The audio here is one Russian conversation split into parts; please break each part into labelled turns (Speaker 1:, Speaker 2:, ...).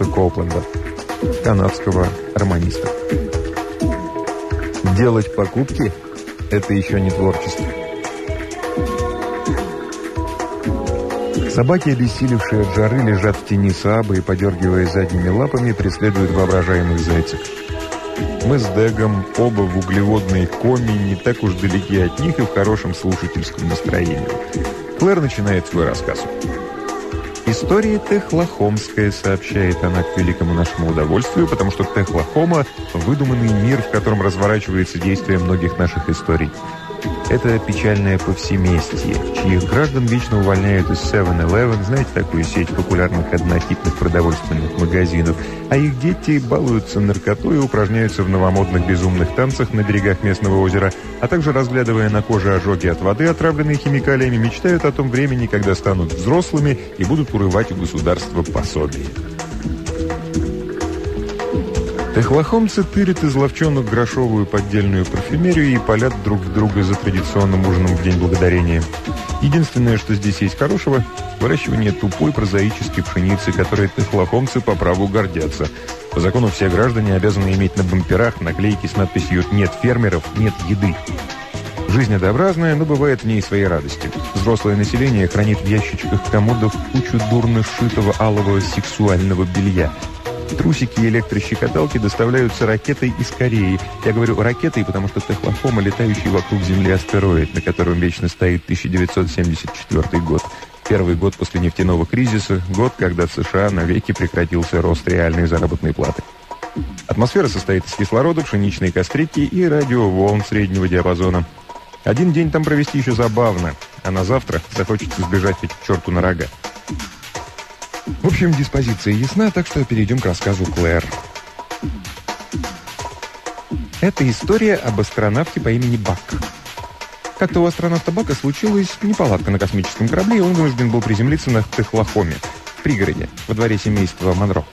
Speaker 1: Дугласа Копленда, канадского романиста. Делать покупки – это еще не творчество. Собаки, обессилевшие от жары, лежат в тени саба и, подергивая задними лапами, преследуют воображаемых зайцев. Мы с Дэгом оба в углеводной коме, не так уж далеки от них и в хорошем слушательском настроении. Клэр начинает свой рассказ. «История Техлохомская», — сообщает она к великому нашему удовольствию, потому что Техлохома — выдуманный мир, в котором разворачивается действие многих наших историй. Это печальное повсеместье, чьих граждан вечно увольняют из 7-Eleven, знаете такую сеть популярных однотипных продовольственных магазинов, а их дети балуются наркотой и упражняются в новомодных безумных танцах на берегах местного озера, а также, разглядывая на коже ожоги от воды, отравленные химикалиями, мечтают о том времени, когда станут взрослыми и будут урывать у государства пособие. Техлохомцы тырят из ловчонок грошовую поддельную парфюмерию и палят друг в друга за традиционным ужином в День Благодарения. Единственное, что здесь есть хорошего – выращивание тупой прозаической пшеницы, которой техлохомцы по праву гордятся. По закону все граждане обязаны иметь на бамперах наклейки с надписью «Нет фермеров, нет еды». Жизнь однообразная, но бывает в ней свои радости. Взрослое население хранит в ящичках комодов кучу дурно сшитого алого сексуального белья – Трусики и электрощекоталки доставляются ракетой из Кореи. Я говорю ракетой, потому что Техлофома, летающий вокруг Земли астероид, на котором вечно стоит 1974 год. Первый год после нефтяного кризиса, год, когда в США навеки прекратился рост реальной заработной платы. Атмосфера состоит из кислорода, пшеничной кострики и радиоволн среднего диапазона. Один день там провести еще забавно, а на завтра захочется сбежать хоть к черту на рога. В общем, диспозиция ясна, так что перейдем к рассказу Клэр. Это история об астронавте по имени Бак. Как-то у астронавта Бака случилась неполадка на космическом корабле, и он вынужден был приземлиться на Техлохоме, в пригороде, во дворе семейства Монро.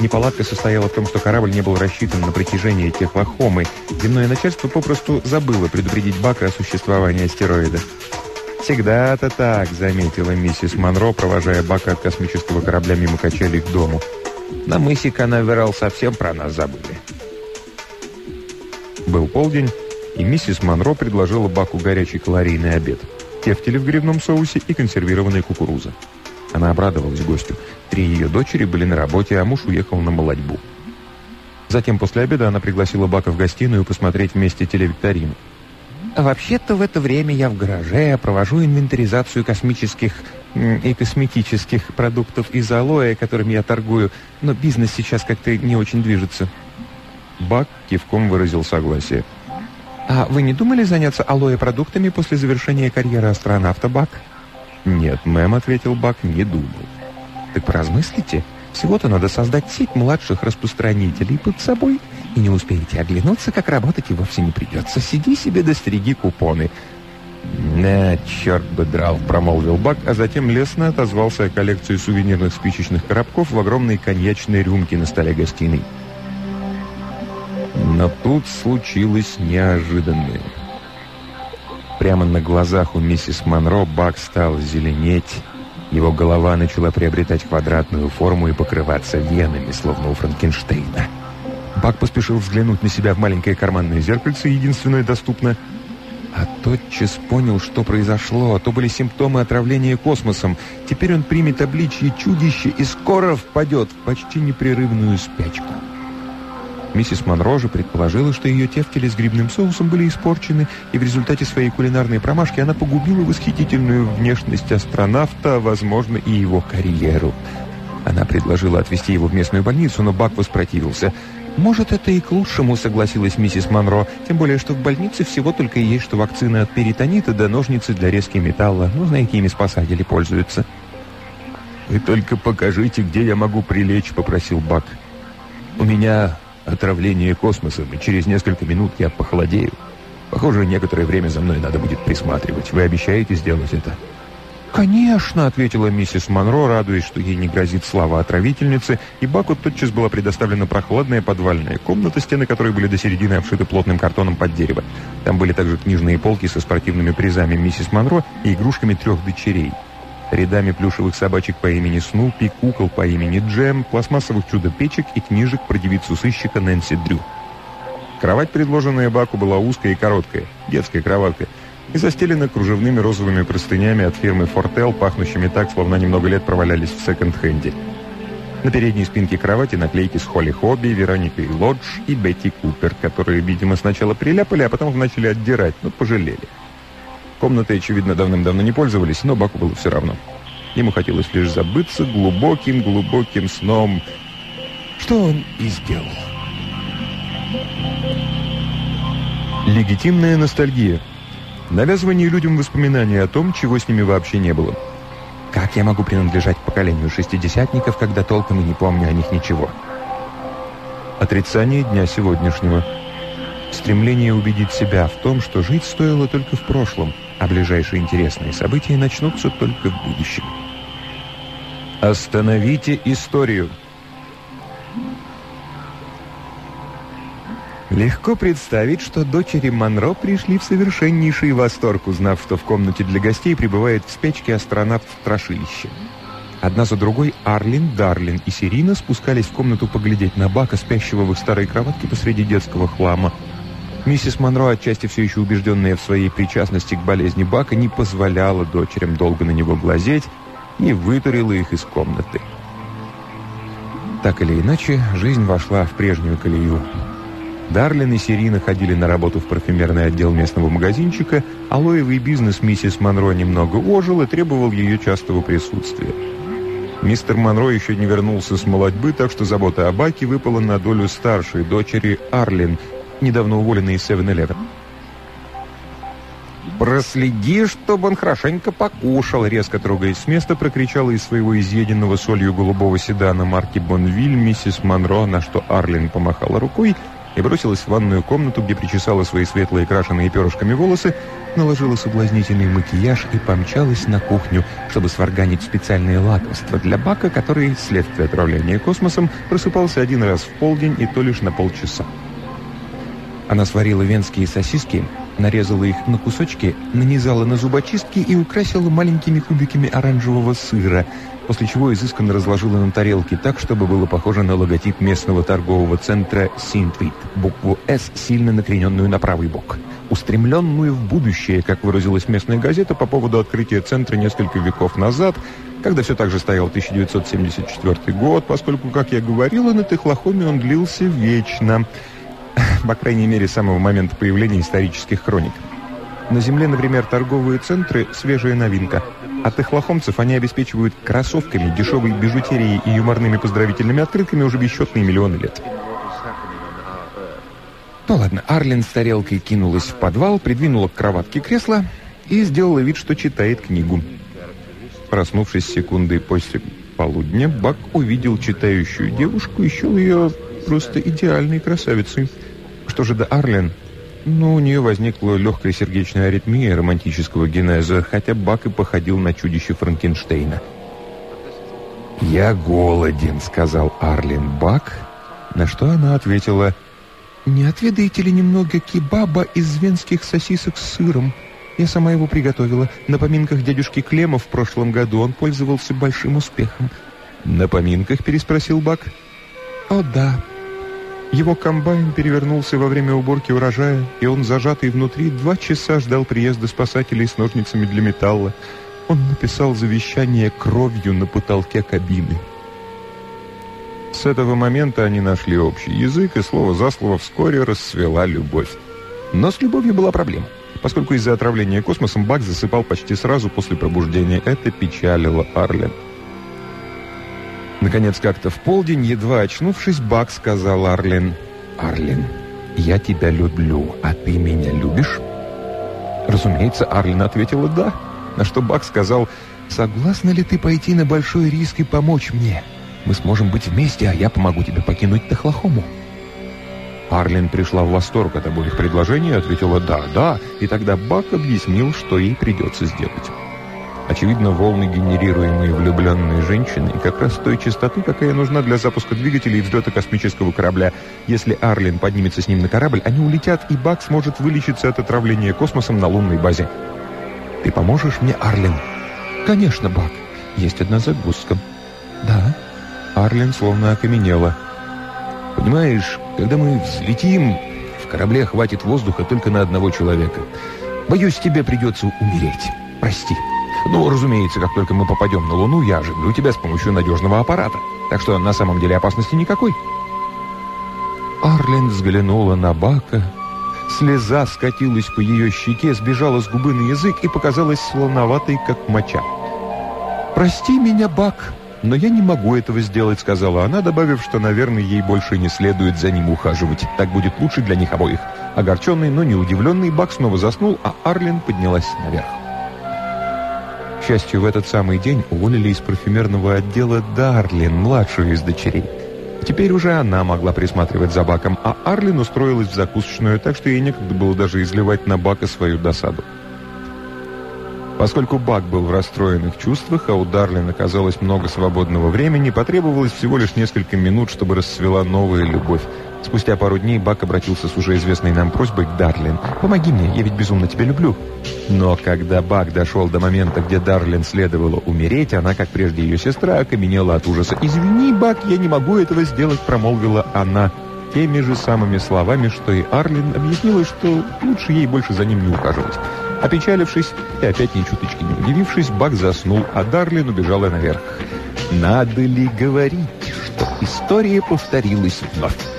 Speaker 1: Неполадка состояла в том, что корабль не был рассчитан на притяжение Техлохомы. Земное начальство попросту забыло предупредить Бака о существовании астероида. «Всегда-то так», — заметила миссис Монро, провожая Бака от космического корабля мимо качелей к дому. «На мысе Канаверал совсем про нас забыли». Был полдень, и миссис Монро предложила Баку горячий калорийный обед. Тефтели в грибном соусе и консервированная кукуруза. Она обрадовалась гостю. Три ее дочери были на работе, а муж уехал на молодьбу. Затем после обеда она пригласила Бака в гостиную посмотреть вместе телевикторину. Вообще-то в это время я в гараже провожу инвентаризацию космических и косметических продуктов из алоэ, которыми я торгую, но бизнес сейчас как-то не очень движется. Бак кивком выразил согласие. «А вы не думали заняться алоэ-продуктами после завершения карьеры астронавта, Бак?» «Нет, мэм», — ответил Бак, — «не думал». «Так поразмыслите. Всего-то надо создать сеть младших распространителей под собой и не успеете оглянуться, как работать и вовсе не придется. Сиди себе да стриги купоны». «На, черт бы драл», — промолвил Бак, а затем лестно отозвался о коллекции сувенирных спичечных коробков в огромной коньячной рюмке на столе гостиной. Но тут случилось неожиданное. Прямо на глазах у миссис Монро Бак стал зеленеть, его голова начала приобретать квадратную форму и покрываться венами, словно у Франкенштейна. Бак поспешил взглянуть на себя в маленькое карманное зеркальце, единственное доступно, а тотчас понял, что произошло. А то были симптомы отравления космосом. Теперь он примет обличье чудища и скоро впадет в почти непрерывную спячку. Миссис Монро же предположила, что ее тефтели с грибным соусом были испорчены, и в результате своей кулинарной промашки она погубила восхитительную внешность астронавта, возможно, и его карьеру. Она предложила отвезти его в местную больницу, но Бак воспротивился – «Может, это и к лучшему», — согласилась миссис Монро. «Тем более, что в больнице всего только и есть, что вакцина от перитонита да ножницы для резки металла. Ну, знаете, ими спасатели пользуются». «Вы только покажите, где я могу прилечь», — попросил Бак. «У меня отравление космосом, и через несколько минут я похолодею. Похоже, некоторое время за мной надо будет присматривать. Вы обещаете сделать это?» «Конечно», — ответила миссис Монро, радуясь, что ей не грозит слава отравительницы, и Баку тотчас была предоставлена прохладная подвальная комната, стены которой были до середины обшиты плотным картоном под дерево. Там были также книжные полки со спортивными призами миссис Монро и игрушками трех дочерей. Рядами плюшевых собачек по имени Снупи, кукол по имени Джем, пластмассовых чудо-печек и книжек про девицу-сыщика Нэнси Дрю. Кровать, предложенная Баку, была узкая и короткая, детская кроватка — и застелена кружевными розовыми простынями от фирмы «Фортел», пахнущими так, словно немного лет провалялись в секонд-хенде. На передней спинке кровати наклейки с Холли Хобби, Вероникой Лодж и Бетти Купер, которые, видимо, сначала приляпали, а потом начали отдирать, но пожалели. Комнатой, очевидно, давным-давно не пользовались, но Баку было все равно. Ему хотелось лишь забыться глубоким-глубоким сном, что он и сделал. Легитимная ностальгия – Навязывание людям воспоминаний о том, чего с ними вообще не было. Как я могу принадлежать поколению шестидесятников, когда толком и не помню о них ничего? Отрицание дня сегодняшнего. Стремление убедить себя в том, что жить стоило только в прошлом, а ближайшие интересные события начнутся только в будущем. Остановите историю. Легко представить, что дочери Монро пришли в совершеннейший восторг, узнав, что в комнате для гостей пребывает в спячке астронавт-страшилище. Одна за другой Арлин, Дарлин и Сирина спускались в комнату поглядеть на Бака, спящего в их старой кроватке посреди детского хлама. Миссис Монро, отчасти все еще убежденная в своей причастности к болезни Бака, не позволяла дочерям долго на него глазеть и вытурила их из комнаты. Так или иначе, жизнь вошла в прежнюю колею. Дарлин и Сирина ходили на работу в парфюмерный отдел местного магазинчика, а лоевый бизнес миссис Монро немного ожил и требовал ее частого присутствия. Мистер Монро еще не вернулся с молодьбы, так что забота о Баке выпала на долю старшей дочери Арлин, недавно уволенной из 7-Eleven. «Проследи, чтобы он хорошенько покушал», — резко трогаясь с места, прокричала из своего изъеденного солью голубого седана марки «Бонвиль» миссис Монро, на что Арлин помахала рукой — и бросилась в ванную комнату, где причесала свои светлые крашеные перышками волосы, наложила соблазнительный макияж и помчалась на кухню, чтобы сварганить специальные лакомства для Бака, который, вследствие отравления космосом, просыпался один раз в полдень и то лишь на полчаса. Она сварила венские сосиски, нарезала их на кусочки, нанизала на зубочистки и украсила маленькими кубиками оранжевого сыра – после чего изысканно разложила на тарелке так, чтобы было похоже на логотип местного торгового центра «Синтвит», букву «С», сильно накрененную на правый бок. Устремленную в будущее, как выразилась местная газета по поводу открытия центра несколько веков назад, когда все так же стоял 1974 год, поскольку, как я говорила, на Техлохоме он длился вечно, по крайней мере, с самого момента появления исторических хроник. На Земле, например, торговые центры – свежая новинка. От их лохомцев они обеспечивают кроссовками, дешевой бижутерией и юморными поздравительными открытками уже бесчетные миллионы лет. Ну ладно, Арлин с тарелкой кинулась в подвал, придвинула к кроватке кресло и сделала вид, что читает книгу. Проснувшись секунды после полудня, Бак увидел читающую девушку и счел ее просто идеальной красавицей. Что же до Арлен, но у нее возникла легкая сердечная аритмия романтического генеза, хотя Бак и походил на чудище Франкенштейна. «Я голоден», — сказал Арлин Бак, на что она ответила, «Не отведаете ли немного кебаба из венских сосисок с сыром? Я сама его приготовила. На поминках дядюшки Клема в прошлом году он пользовался большим успехом». «На поминках?» — переспросил Бак. «О, да», его комбайн перевернулся во время уборки урожая, и он, зажатый внутри, два часа ждал приезда спасателей с ножницами для металла. Он написал завещание кровью на потолке кабины. С этого момента они нашли общий язык, и слово за слово вскоре расцвела любовь. Но с любовью была проблема. Поскольку из-за отравления космосом Бак засыпал почти сразу после пробуждения, это печалило Арлен. Наконец, как-то в полдень, едва очнувшись, Бак сказал Арлин. «Арлин, я тебя люблю, а ты меня любишь?» Разумеется, Арлин ответила «да», на что Бак сказал «Согласна ли ты пойти на большой риск и помочь мне? Мы сможем быть вместе, а я помогу тебе покинуть Тахлахому». Арлин пришла в восторг от обоих предложений и ответила «да, да», и тогда Бак объяснил, что ей придется сделать. Очевидно, волны, генерируемые влюбленной женщиной, как раз той частоты, какая нужна для запуска двигателей и взлета космического корабля. Если Арлин поднимется с ним на корабль, они улетят, и Бак сможет вылечиться от отравления космосом на лунной базе. «Ты поможешь мне, Арлин?» «Конечно, Бак. Есть одна загвоздка». «Да». Арлин словно окаменела. «Понимаешь, когда мы взлетим, в корабле хватит воздуха только на одного человека. Боюсь, тебе придется умереть. Прости». Ну, разумеется, как только мы попадем на Луну, я оживлю тебя с помощью надежного аппарата. Так что на самом деле опасности никакой. Арлен взглянула на Бака. Слеза скатилась по ее щеке, сбежала с губы на язык и показалась слоноватой, как моча. «Прости меня, Бак, но я не могу этого сделать», — сказала она, добавив, что, наверное, ей больше не следует за ним ухаживать. Так будет лучше для них обоих. Огорченный, но не удивленный, Бак снова заснул, а Арлен поднялась наверх счастью, в этот самый день уволили из парфюмерного отдела Дарлин, младшую из дочерей. Теперь уже она могла присматривать за Баком, а Арлин устроилась в закусочную, так что ей некогда было даже изливать на Бака свою досаду. Поскольку Бак был в расстроенных чувствах, а у Дарлин оказалось много свободного времени, потребовалось всего лишь несколько минут, чтобы расцвела новая любовь. Спустя пару дней Бак обратился с уже известной нам просьбой к Дарлин. «Помоги мне, я ведь безумно тебя люблю». Но когда Бак дошел до момента, где Дарлин следовало умереть, она, как прежде ее сестра, окаменела от ужаса. «Извини, Бак, я не могу этого сделать», — промолвила она теми же самыми словами, что и Арлин объяснила, что лучше ей больше за ним не ухаживать. Опечалившись и опять ни чуточки не удивившись, Бак заснул, а Дарлин убежала наверх. «Надо ли говорить, что история повторилась вновь?»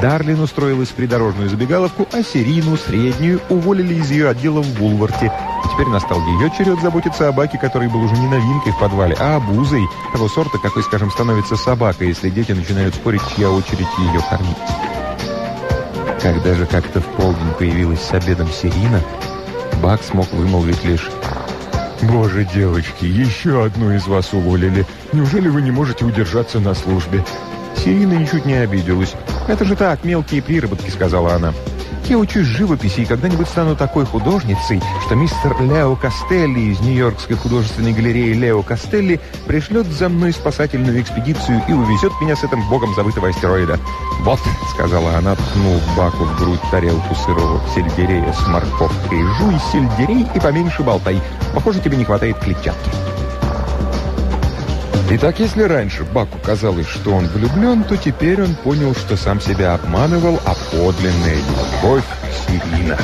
Speaker 1: Дарлин устроилась в придорожную забегаловку, а Серину, среднюю, уволили из ее отдела в Вулварте. И теперь настал ее черед заботиться о Баке, который был уже не новинкой в подвале, а обузой, того сорта, какой, скажем, становится собака, если дети начинают спорить, чья очередь ее кормить. Когда же как-то в полдень появилась с обедом Серина, Бак смог вымолвить лишь «Боже, девочки, еще одну из вас уволили. Неужели вы не можете удержаться на службе?» Серина ничуть не обиделась. «Это же так, мелкие приработки», — сказала она. Я учусь живописи и когда-нибудь стану такой художницей, что мистер Лео Костелли из Нью-Йоркской художественной галереи Лео Костелли пришлет за мной спасательную экспедицию и увезет меня с этим богом забытого астероида. «Вот», — сказала она, ткнув Баку в грудь тарелку сырого сельдерея с морковкой, «жуй сельдерей и поменьше болтай. Похоже, тебе не хватает клетчатки». Итак, если раньше Баку казалось, что он влюблен, то теперь он понял, что сам себя обманывал, а подлинная любовь — Сирина.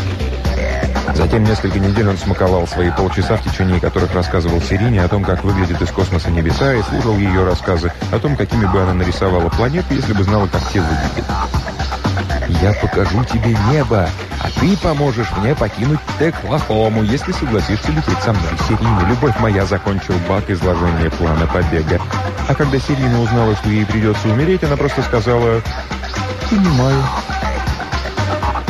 Speaker 1: Затем несколько недель он смаковал свои полчаса, в течение которых рассказывал Сирине о том, как выглядит из космоса небеса, и слушал ее рассказы о том, какими бы она нарисовала планеты, если бы знала, как те выглядят. «Я покажу тебе небо, а ты поможешь мне покинуть Теклахому, если согласишься лететь со мной. Сирина, любовь моя, закончил Бак изложение плана побега. А когда Сирина узнала, что ей придется умереть, она просто сказала «Понимаю».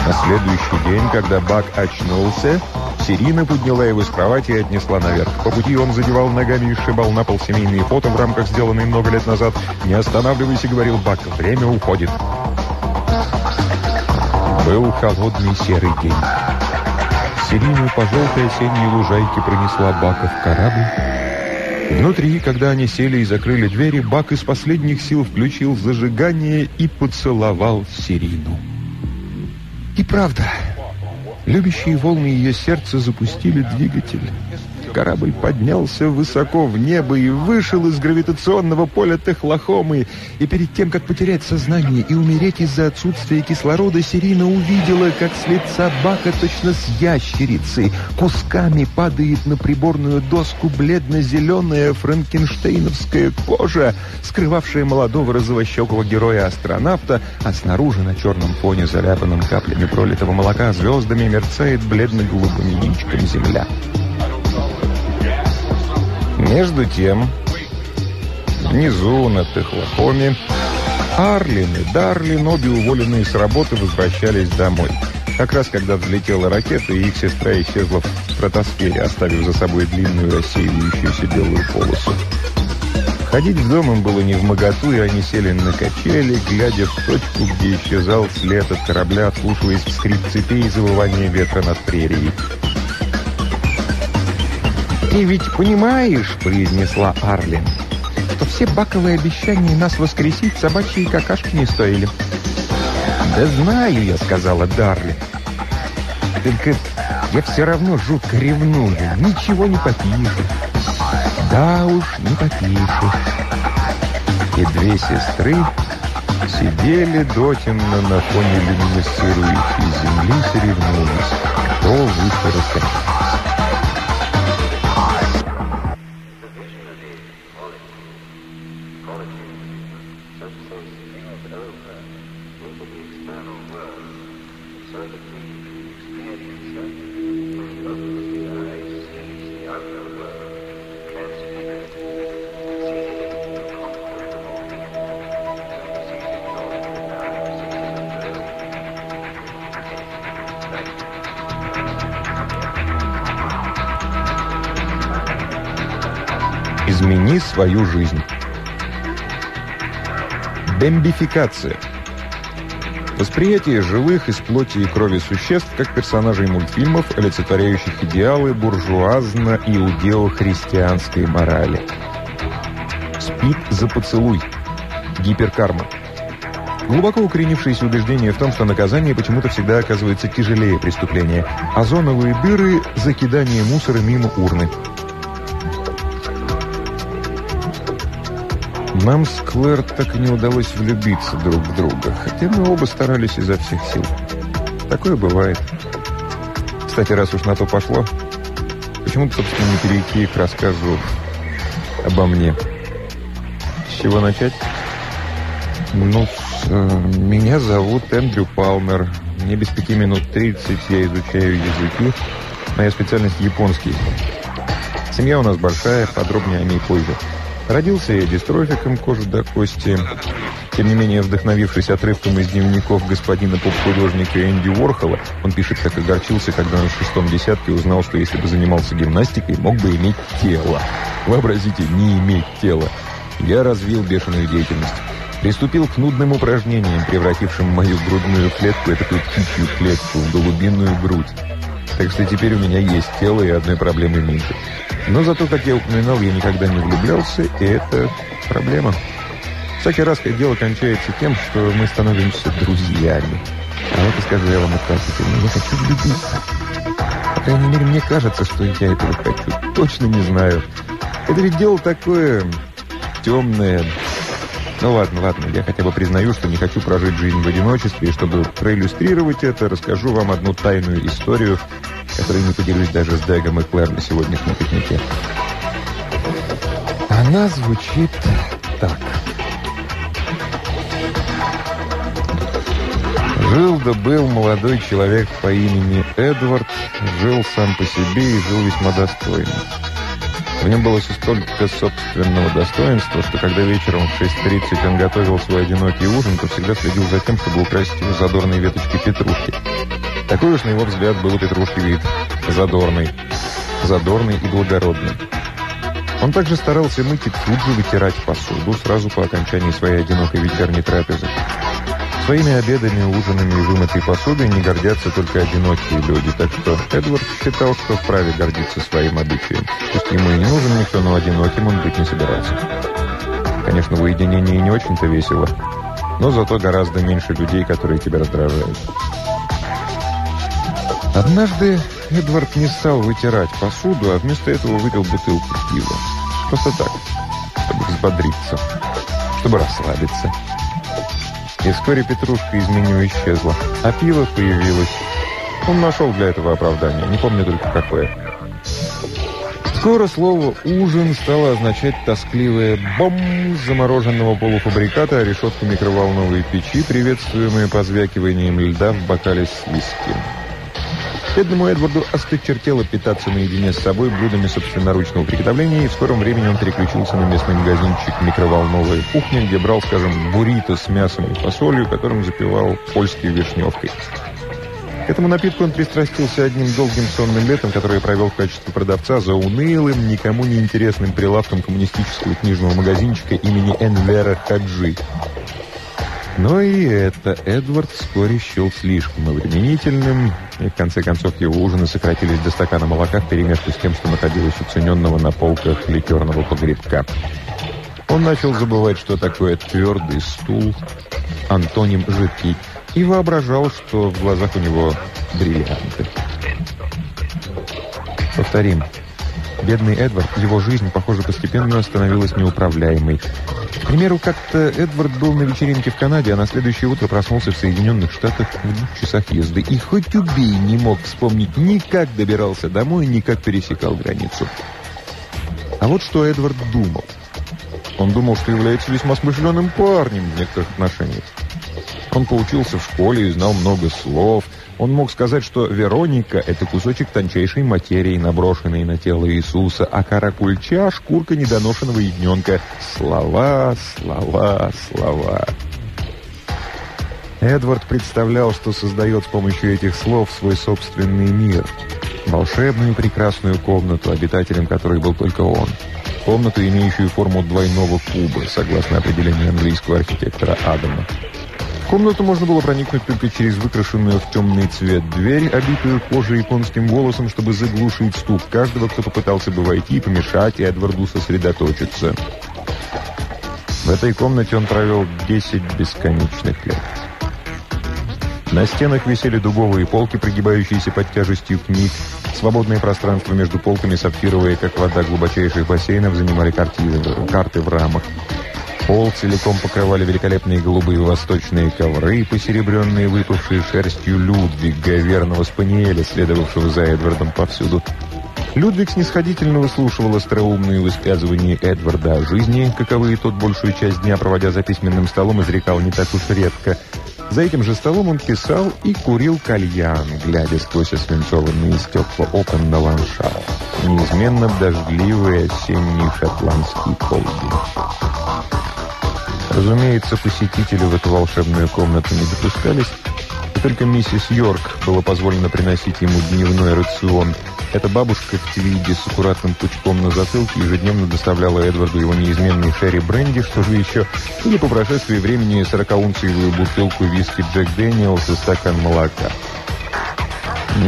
Speaker 1: На следующий день, когда Бак очнулся, Сирина подняла его с кровати и отнесла наверх. По пути он задевал ногами и сшибал на пол семейные фото в рамках, сделанные много лет назад. «Не останавливайся», — говорил Бак, — «время уходит». Был холодный серый день. Сирину по желтой осенней лужайке пронесла Бака в корабль. Внутри, когда они сели и закрыли двери, Бак из последних сил включил зажигание и поцеловал Сирину. И правда, любящие волны ее сердца запустили двигатель. Корабль поднялся высоко в небо и вышел из гравитационного поля Техлахомы. И перед тем, как потерять сознание и умереть из-за отсутствия кислорода, Сирина увидела, как с лица Бака точно с ящерицей кусками падает на приборную доску бледно-зеленая франкенштейновская кожа, скрывавшая молодого розовощекого героя-астронавта, а снаружи на черном фоне, заляпанном каплями пролитого молока, звездами мерцает бледно-голубым яичком земля. Между тем, внизу на Техлохоме, Арлин и Дарлин, обе уволенные с работы, возвращались домой. Как раз когда взлетела ракета, и их сестра исчезла в стратосфере, оставив за собой длинную рассеивающуюся белую полосу. Ходить в дом им было не в моготу, и они сели на качели, глядя в точку, где исчезал след от корабля, слушаясь скрип цепей и завывание ветра над прерией. «Ты ведь понимаешь, — произнесла Арлин, — что все баковые обещания нас воскресить собачьи какашки не стоили». «Да знаю я», — сказала Дарли. «Только я все равно жутко ревную. Ничего не попишешь». «Да уж, не попишешь». И две сестры сидели дотемно на фоне люминесцирующей земли, соревнуясь, кто выше раскачался. Свою жизнь. Дембификация. Восприятие живых из плоти и крови существ как персонажей мультфильмов, олицетворяющих идеалы буржуазно-иудео-христианской морали. Спит за поцелуй. Гиперкарма. Глубоко укоренившееся убеждение в том, что наказание почему-то всегда оказывается тяжелее преступления. Озоновые дыры – закидание мусора мимо урны. Нам с Клэр так и не удалось влюбиться друг в друга, хотя мы оба старались изо всех сил. Такое бывает. Кстати, раз уж на то пошло, почему бы, собственно, не перейти к рассказу обо мне? С чего начать? Ну, э, меня зовут Эндрю Палмер. Мне без пяти минут тридцать, я изучаю языки. Моя специальность японский. Семья у нас большая, подробнее о ней позже. Родился я дистрофиком кожи до кости. Тем не менее, вдохновившись отрывком из дневников господина поп-художника Энди Уорхола, он пишет, как огорчился, когда на шестом десятке узнал, что если бы занимался гимнастикой, мог бы иметь тело. Вообразите, не иметь тела. Я развил бешеную деятельность. Приступил к нудным упражнениям, превратившим мою грудную клетку, эту птичью клетку, в голубиную грудь. Так что теперь у меня есть тело и одной проблемы меньше. Но зато, как я упоминал, я никогда не влюблялся, и это проблема. Всякий раз, дело кончается тем, что мы становимся друзьями. А это, скажу я вам отвратительно, я хочу влюбиться. По крайней мере, мне кажется, что я этого хочу. Точно не знаю. Это ведь дело такое темное. Ну ладно, ладно, я хотя бы признаю, что не хочу прожить жизнь в одиночестве, и чтобы проиллюстрировать это, расскажу вам одну тайную историю, которой не поделюсь даже с Дэгом и Клэр на сегодняшнем пикнике. Она звучит так. Жил да был молодой человек по имени Эдвард, жил сам по себе и жил весьма достойно. В нем было столько собственного достоинства, что когда вечером в 6.30 он готовил свой одинокий ужин, то всегда следил за тем, чтобы украсить его задорной веточкой петрушки. Такой уж, на его взгляд, был у Петрушки вид. Задорный. Задорный и благородный. Он также старался мыть и тут же вытирать посуду сразу по окончании своей одинокой вечерней трапезы. Своими обедами, ужинами и вымытой посудой не гордятся только одинокие люди, так что Эдвард считал, что вправе гордиться своим обычаем. Пусть ему и не нужен никто, но одиноким он быть не собирается. Конечно, в уединении не очень-то весело, но зато гораздо меньше людей, которые тебя раздражают. Однажды Эдвард не стал вытирать посуду, а вместо этого выпил бутылку пива. Просто так, чтобы взбодриться, чтобы расслабиться. И вскоре петрушка из меню исчезла, а пиво появилось. Он нашел для этого оправдание, не помню только какое. Скоро слово «ужин» стало означать тоскливое «бом» замороженного полуфабриката, а решетку микроволновой печи, приветствуемые позвякиванием льда в бокале с виски. Бедному Эдварду осточертело питаться наедине с собой блюдами собственноручного приготовления, и в скором времени он переключился на местный магазинчик «Микроволновая кухня», где брал, скажем, буррито с мясом и фасолью, которым запивал польской вишневкой. К этому напитку он пристрастился одним долгим сонным летом, которое провел в качестве продавца за унылым, никому не интересным прилавком коммунистического книжного магазинчика имени Энвера Хаджи. Но и это Эдвард вскоре счел слишком обременительным, и в конце концов его ужины сократились до стакана молока вперемешку с тем, что находилось уцененного на полках ликерного погребка. Он начал забывать, что такое твердый стул, антоним жидкий, и воображал, что в глазах у него бриллианты. Повторим. Бедный Эдвард, его жизнь, похоже, постепенно становилась неуправляемой. К примеру, как-то Эдвард был на вечеринке в Канаде, а на следующее утро проснулся в Соединенных Штатах в двух часах езды. И хоть убей, не мог вспомнить ни как добирался домой, ни как пересекал границу. А вот что Эдвард думал. Он думал, что является весьма смышленым парнем в некоторых отношениях. Он поучился в школе и знал много слов – он мог сказать, что Вероника — это кусочек тончайшей материи, наброшенной на тело Иисуса, а каракульча — шкурка недоношенного ягненка. Слова, слова, слова. Эдвард представлял, что создает с помощью этих слов свой собственный мир. Волшебную прекрасную комнату, обитателем которой был только он. Комнату, имеющую форму двойного куба, согласно определению английского архитектора Адама. Комнату можно было проникнуть только через выкрашенную в темный цвет дверь, обитую кожей и конским волосом, чтобы заглушить стук каждого, кто попытался бы войти и помешать Эдварду сосредоточиться. В этой комнате он провел 10 бесконечных лет. На стенах висели дубовые полки, прогибающиеся под тяжестью книг. Свободное пространство между полками, сапфировые, как вода глубочайших бассейнов, занимали картины, карты в рамах. Пол целиком покрывали великолепные голубые восточные ковры, посеребренные выпавшей шерстью Людвига, верного спаниеля, следовавшего за Эдвардом повсюду. Людвиг снисходительно выслушивал остроумные высказывания Эдварда о жизни, каковые тот большую часть дня, проводя за письменным столом, изрекал не так уж редко. За этим же столом он писал и курил кальян, глядя сквозь освинцованные стекла окон на ландшафт, неизменно дождливый осенний шотландский полдень. Разумеется, посетители в эту волшебную комнату не допускались, только миссис Йорк было позволено приносить ему дневной рацион. Эта бабушка в твиде с аккуратным пучком на затылке ежедневно доставляла Эдварду его неизменный шерри бренди, что же еще, или по прошествии времени сорокаунциевую бутылку виски Джек Дэниелс и стакан молока.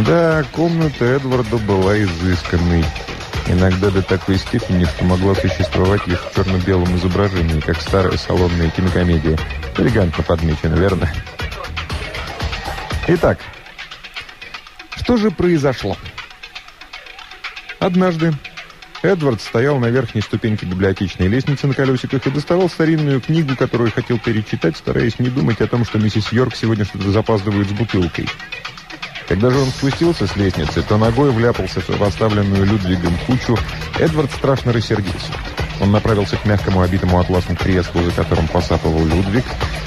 Speaker 1: Да, комната Эдварда была изысканной. Иногда до такой степени, что могла существовать лишь в черно-белом изображении, как старая салонная кинокомедия. Элегантно подмечено, верно? Итак, что же произошло? Однажды Эдвард стоял на верхней ступеньке библиотечной лестницы на колесиках и доставал старинную книгу, которую хотел перечитать, стараясь не думать о том, что миссис Йорк сегодня что-то запаздывает с бутылкой. Когда же он спустился с лестницы, то ногой вляпался в оставленную Людвигом кучу. Эдвард страшно рассердился. Он направился к мягкому обитому атласом креслу, за которым посапывал Людвиг.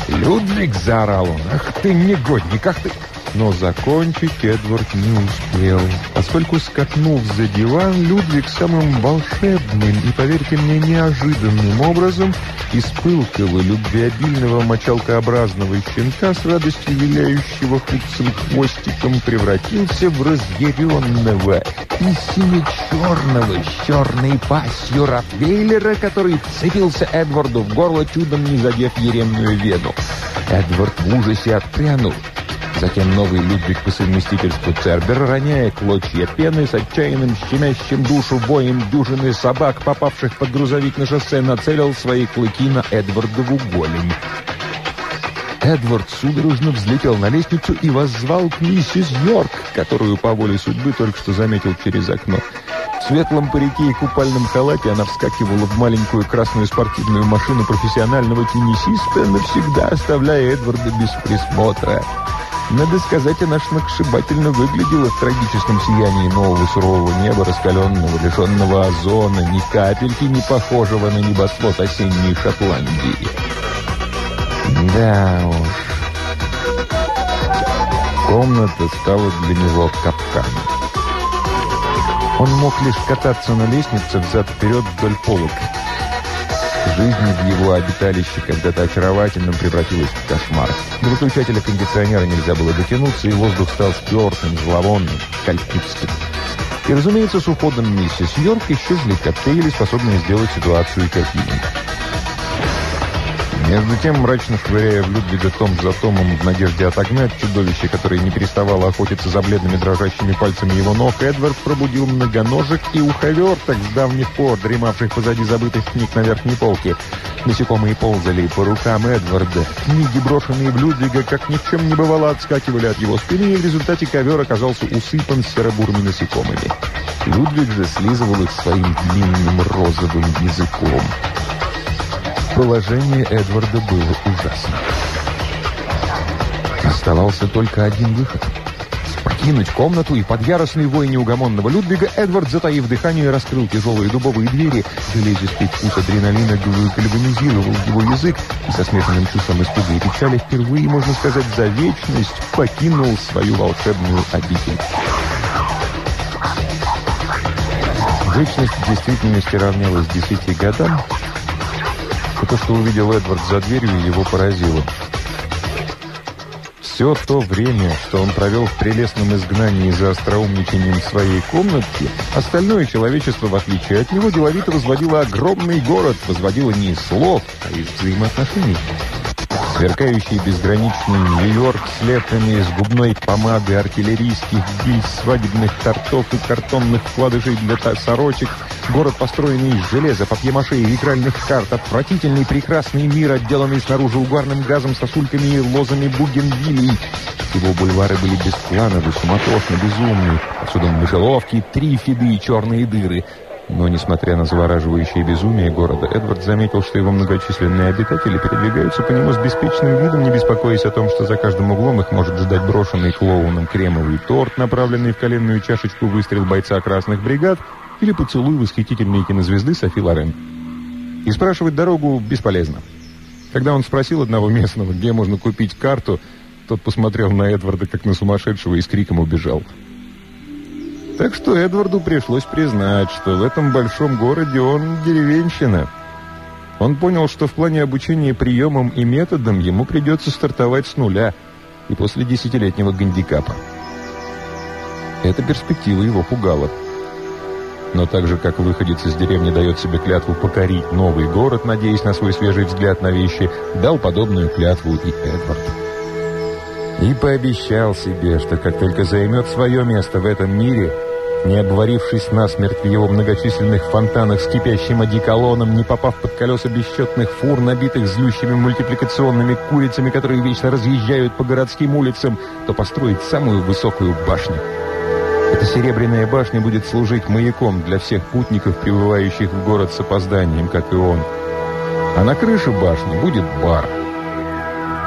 Speaker 1: «Людвиг!» — заорал он. «Ах ты, негодник! Ах ты...» Но закончить Эдвард не успел, поскольку, скакнув за диван, Людвиг самым волшебным и, поверьте мне, неожиданным образом из пылкого, любвеобильного мочалкообразного щенка с радостью виляющего худцем хвостиком превратился в разъяренного и сине-черного с черной пастью Рафвейлера, который вцепился Эдварду в горло, чудом не задев еремную вену. Эдвард в ужасе отпрянул. Затем новый Людвиг по совместительству Цербер, роняя клочья пены с отчаянным щемящим душу боем дюжины собак, попавших под грузовик на шоссе, нацелил свои клыки на Эдвардову голень. Эдвард судорожно взлетел на лестницу и воззвал к миссис Йорк, которую по воле судьбы только что заметил через окно. В светлом парике и купальном халате она вскакивала в маленькую красную спортивную машину профессионального теннисиста, навсегда оставляя Эдварда без присмотра. Надо сказать, она сногсшибательно выглядела в трагическом сиянии нового сурового неба, раскаленного, лишенного озона, ни капельки не похожего на небосвод осенней Шотландии. Да уж. Комната стала для него капканом. Он мог лишь кататься на лестнице взад-вперед вдоль полок. Жизнь в его обиталище когда-то очаровательным превратилась в кошмар. До выключателя кондиционера нельзя было дотянуться, и воздух стал спертым, зловонным, калькутским. И, разумеется, с уходом миссис Йорк исчезли коктейли, способные сделать ситуацию терпимой. Между тем, мрачно швыряя в Людвига том за томом в надежде отогнать чудовище, которое не переставало охотиться за бледными дрожащими пальцами его ног, Эдвард пробудил многоножек и уховерток с давних пор, дремавших позади забытых книг на верхней полке. Насекомые ползали по рукам Эдварда. Книги, брошенные в Людвига, как ни в чем не бывало, отскакивали от его спины, и в результате ковер оказался усыпан серобурыми насекомыми. Людвиг же слизывал их своим длинным розовым языком. Положение Эдварда было ужасно. Оставался только один выход. Покинуть комнату, и под яростный вой неугомонного Людвига Эдвард, затаив дыхание, раскрыл тяжелые дубовые двери. Железистый вкус адреналина гальванизировал его язык, и со смешанным чувством испуга и печали впервые, можно сказать, за вечность покинул свою волшебную обитель. Вечность в действительности равнялась десяти годам, и то, что увидел Эдвард за дверью, его поразило. Все то время, что он провел в прелестном изгнании за остроумничанием своей комнатки, остальное человечество, в отличие от него, деловито возводило огромный город, возводило не из слов, а из взаимоотношений. Сверкающий безграничный Нью-Йорк, слепленный из губной помады, артиллерийских гильз, свадебных тортов и картонных вкладышей для сорочек, город, построенный из железа, папье-маше и игральных карт, отвратительный прекрасный мир, отделанный снаружи угарным газом, сосульками и лозами бугенвилей. Его бульвары были бесплановы, суматошны, безумны. Отсюда мышеловки, трифиды и черные дыры — но, несмотря на завораживающее безумие города, Эдвард заметил, что его многочисленные обитатели передвигаются по нему с беспечным видом, не беспокоясь о том, что за каждым углом их может ждать брошенный клоуном кремовый торт, направленный в коленную чашечку выстрел бойца красных бригад или поцелуй восхитительной кинозвезды Софи Лорен. И спрашивать дорогу бесполезно. Когда он спросил одного местного, где можно купить карту, тот посмотрел на Эдварда как на сумасшедшего и с криком убежал. Так что Эдварду пришлось признать, что в этом большом городе он деревенщина. Он понял, что в плане обучения приемам и методам ему придется стартовать с нуля и после десятилетнего гандикапа. Эта перспектива его пугала. Но так же, как выходец из деревни дает себе клятву покорить новый город, надеясь на свой свежий взгляд на вещи, дал подобную клятву и Эдвард. И пообещал себе, что как только займет свое место в этом мире – не обварившись насмерть в его многочисленных фонтанах с кипящим одеколоном, не попав под колеса бесчетных фур, набитых злющими мультипликационными курицами, которые вечно разъезжают по городским улицам, то построить самую высокую башню. Эта серебряная башня будет служить маяком для всех путников, прибывающих в город с опозданием, как и он. А на крыше башни будет бар.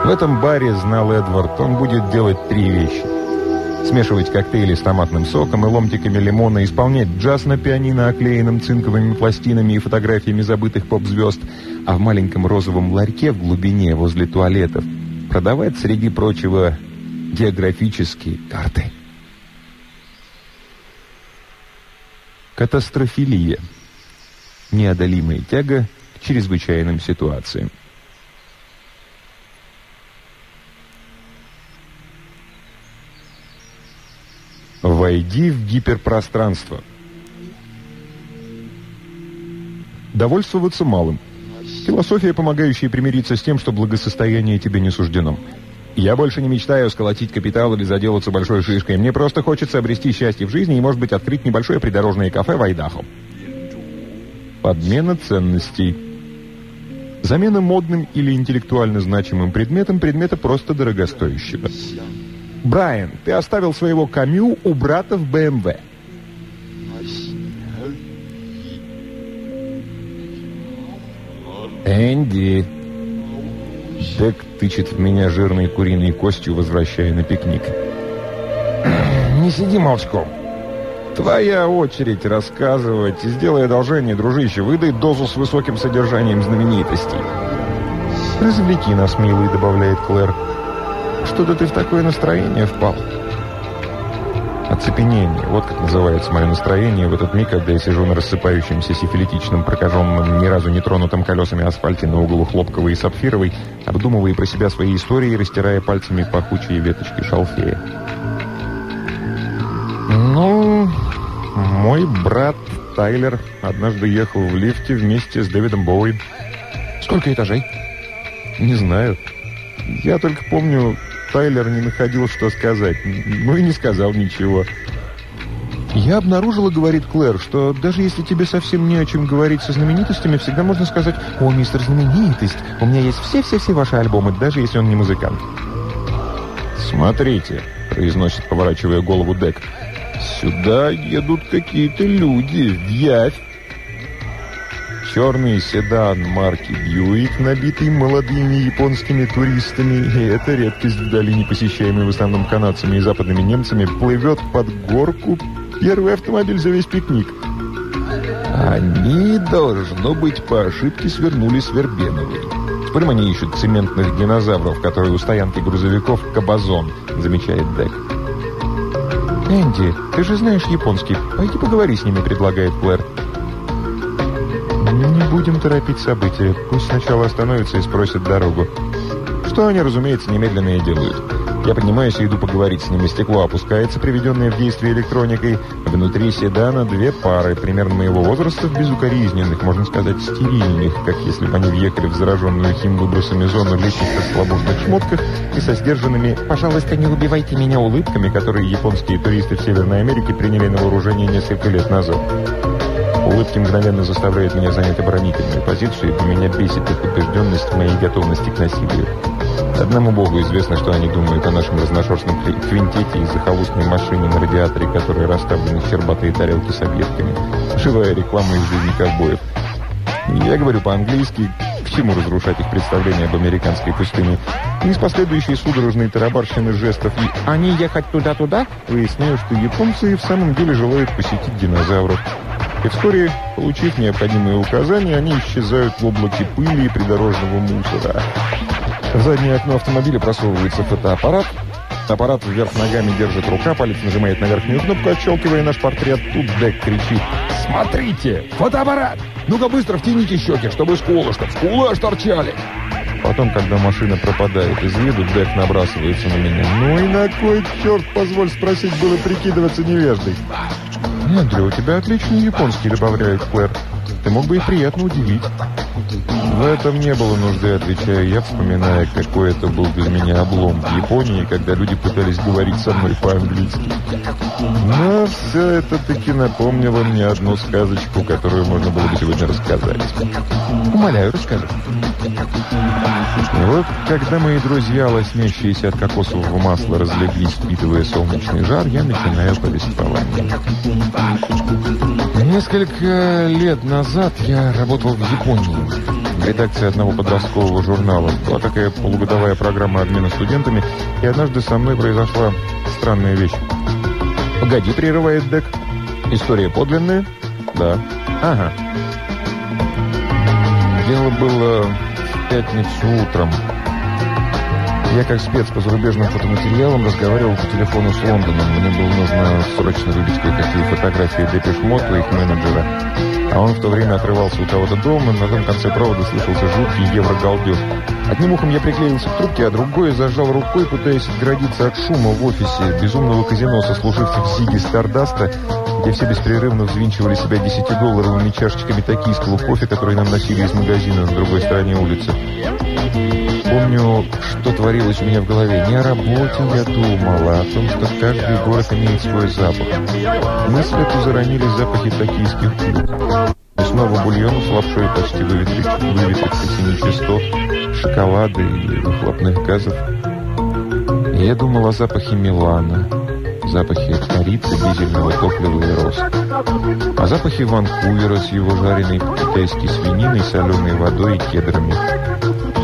Speaker 1: В этом баре, знал Эдвард, он будет делать три вещи смешивать коктейли с томатным соком и ломтиками лимона, исполнять джаз на пианино, оклеенном цинковыми пластинами и фотографиями забытых поп-звезд, а в маленьком розовом ларьке в глубине возле туалетов продавать, среди прочего, географические карты. Катастрофилия. Неодолимая тяга к чрезвычайным ситуациям. Войди в гиперпространство. Довольствоваться малым. Философия, помогающая примириться с тем, что благосостояние тебе не суждено. Я больше не мечтаю сколотить капитал или заделаться большой шишкой. Мне просто хочется обрести счастье в жизни и, может быть, открыть небольшое придорожное кафе в Айдахо. Подмена ценностей. Замена модным или интеллектуально значимым предметом предмета просто дорогостоящего. Брайан, ты оставил своего Камю у брата в БМВ. Энди. Дек тычет в меня жирной куриной костью, возвращая на пикник. Не сиди молчком. Твоя очередь рассказывать. Сделай одолжение, дружище. Выдай дозу с высоким содержанием знаменитостей. Развлеки нас, милый, добавляет Клэр. Что-то ты в такое настроение впал. Оцепенение. Вот как называется мое настроение в этот миг, когда я сижу на рассыпающемся сифилитичном, прокаженном, ни разу не тронутом колесами асфальте на углу хлопковой и сапфировой, обдумывая про себя свои истории и растирая пальцами пахучие веточки шалфея. Ну, мой брат Тайлер однажды ехал в лифте вместе с Дэвидом Боуи. Сколько этажей? Не знаю. Я только помню, Тайлер не находил, что сказать. Ну и не сказал ничего. «Я обнаружила, — говорит Клэр, — что даже если тебе совсем не о чем говорить со знаменитостями, всегда можно сказать, «О, мистер знаменитость, у меня есть все-все-все ваши альбомы, даже если он не музыкант». «Смотрите», — произносит, поворачивая голову Дек, — «сюда едут какие-то люди в явь». Черный седан марки Бьюик, набитый молодыми японскими туристами, и эта редкость в долине, посещаемой в основном канадцами и западными немцами, плывет под горку Первый автомобиль за весь пикник. Они, должно быть, по ошибке свернули с Вербеновой. Спорим, они ищут цементных динозавров, которые у стоянки грузовиков Кабазон, замечает Дек. «Энди, ты же знаешь японский. Пойди поговори с ними», — предлагает Клэр. «Не будем торопить события. Пусть сначала остановятся и спросят дорогу». Что они, разумеется, немедленно и делают. Я поднимаюсь и иду поговорить с ними. Стекло опускается, приведенное в действие электроникой. Внутри седана две пары, примерно моего возраста, безукоризненных, можно сказать, стерильных, как если бы они въехали в зараженную химвыбросами зону летних расслабужных шмотках и со сдержанными «пожалуйста, не убивайте меня» улыбками, которые японские туристы в Северной Америке приняли на вооружение несколько лет назад. Улыбки мгновенно заставляют меня занять оборонительную позицию, ибо меня бесит их убежденность в моей готовности к насилию. Одному богу известно, что они думают о нашем разношерстном квинтете и захолустной машине на радиаторе, которая расставлены щербатые тарелки с объедками. Живая реклама из жизни ковбоев. Я говорю по-английски, к чему разрушать их представление об американской пустыне. Из последующей судорожной тарабарщины жестов и «они ехать туда-туда» выясняю, что японцы в самом деле желают посетить динозавров. И вскоре, получив необходимые указания, они исчезают в облаке пыли и придорожного мусора. В заднее окно автомобиля просовывается фотоаппарат. Аппарат вверх ногами держит рука, палец нажимает на верхнюю кнопку, отщелкивая наш портрет. Тут Дек кричит «Смотрите! Фотоаппарат! Ну-ка быстро втяните щеки, чтобы скулы, чтоб скулы аж торчали!» Потом, когда машина пропадает из виду, Дек набрасывается на меня. «Ну и на кой черт, позволь спросить, было прикидываться невеждой?» «Эндрю, у тебя отличный японский», — добавляет Клэр. «Ты мог бы их приятно удивить». В этом не было нужды, отвечаю я, вспоминая, какой это был для меня облом в Японии, когда люди пытались говорить со мной по-английски. Но все это таки напомнило мне одну сказочку, которую можно было бы сегодня рассказать. Умоляю, расскажи. И вот, когда мои друзья, лоснящиеся от кокосового масла, разлеглись, впитывая солнечный жар, я начинаю повествование. Несколько лет назад я работал в Японии в редакции одного подросткового журнала. Была такая полугодовая программа обмена студентами, и однажды со мной произошла странная вещь. «Погоди», — прерывает Дек. «История подлинная?» «Да». «Ага». Дело было в пятницу утром. Я, как спец по зарубежным фотоматериалам, разговаривал по телефону с Лондоном. Мне было нужно срочно выбить кое-какие фотографии Депеш Мотла, их менеджера. А он в то время отрывался у кого-то дома, на том конце провода слышался жуткий еврогалдеж. Одним ухом я приклеился к трубке, а другой зажал рукой, пытаясь отгородиться от шума в офисе безумного казино, сослуживцев Зиги Стардаста, где все беспрерывно взвинчивали себя десятидолларовыми чашечками токийского кофе, которые нам носили из магазина на другой стороне улицы. Помню, что творилось у меня в голове. Не о работе я думала, о том, что каждый город имеет свой запах. Мысль эту заронили запахи токийских блюд. Мясного бульона с лапшой почти выветрившихся нечистот, шоколада и выхлопных газов. Я думал о запахе Милана, запахе корицы, дизельного топлива и роз. О запахе Ванкувера с его жареной китайской свининой, соленой водой и кедрами.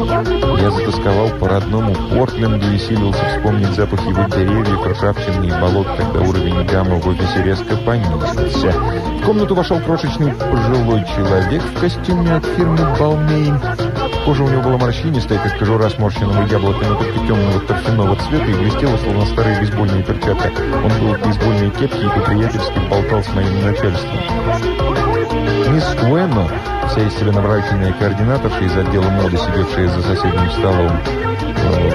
Speaker 1: Я затасковал по родному Портленду и силился вспомнить запах его деревьев, ржавчины и болот, когда уровень гамма в офисе резко понизился. В комнату вошел крошечный пожилой человек в костюме от фирмы «Балмейн». Кожа у него была морщинистая, как кожура сморщенного яблока, но только темного торфяного цвета и блестела, словно старые бейсбольные перчатки. Он был в бейсбольной кепке и по-приятельски болтал с моим начальством. Мисс Уэно вся из себя навораченная координаторша из отдела моды, сидевшая за соседним столом.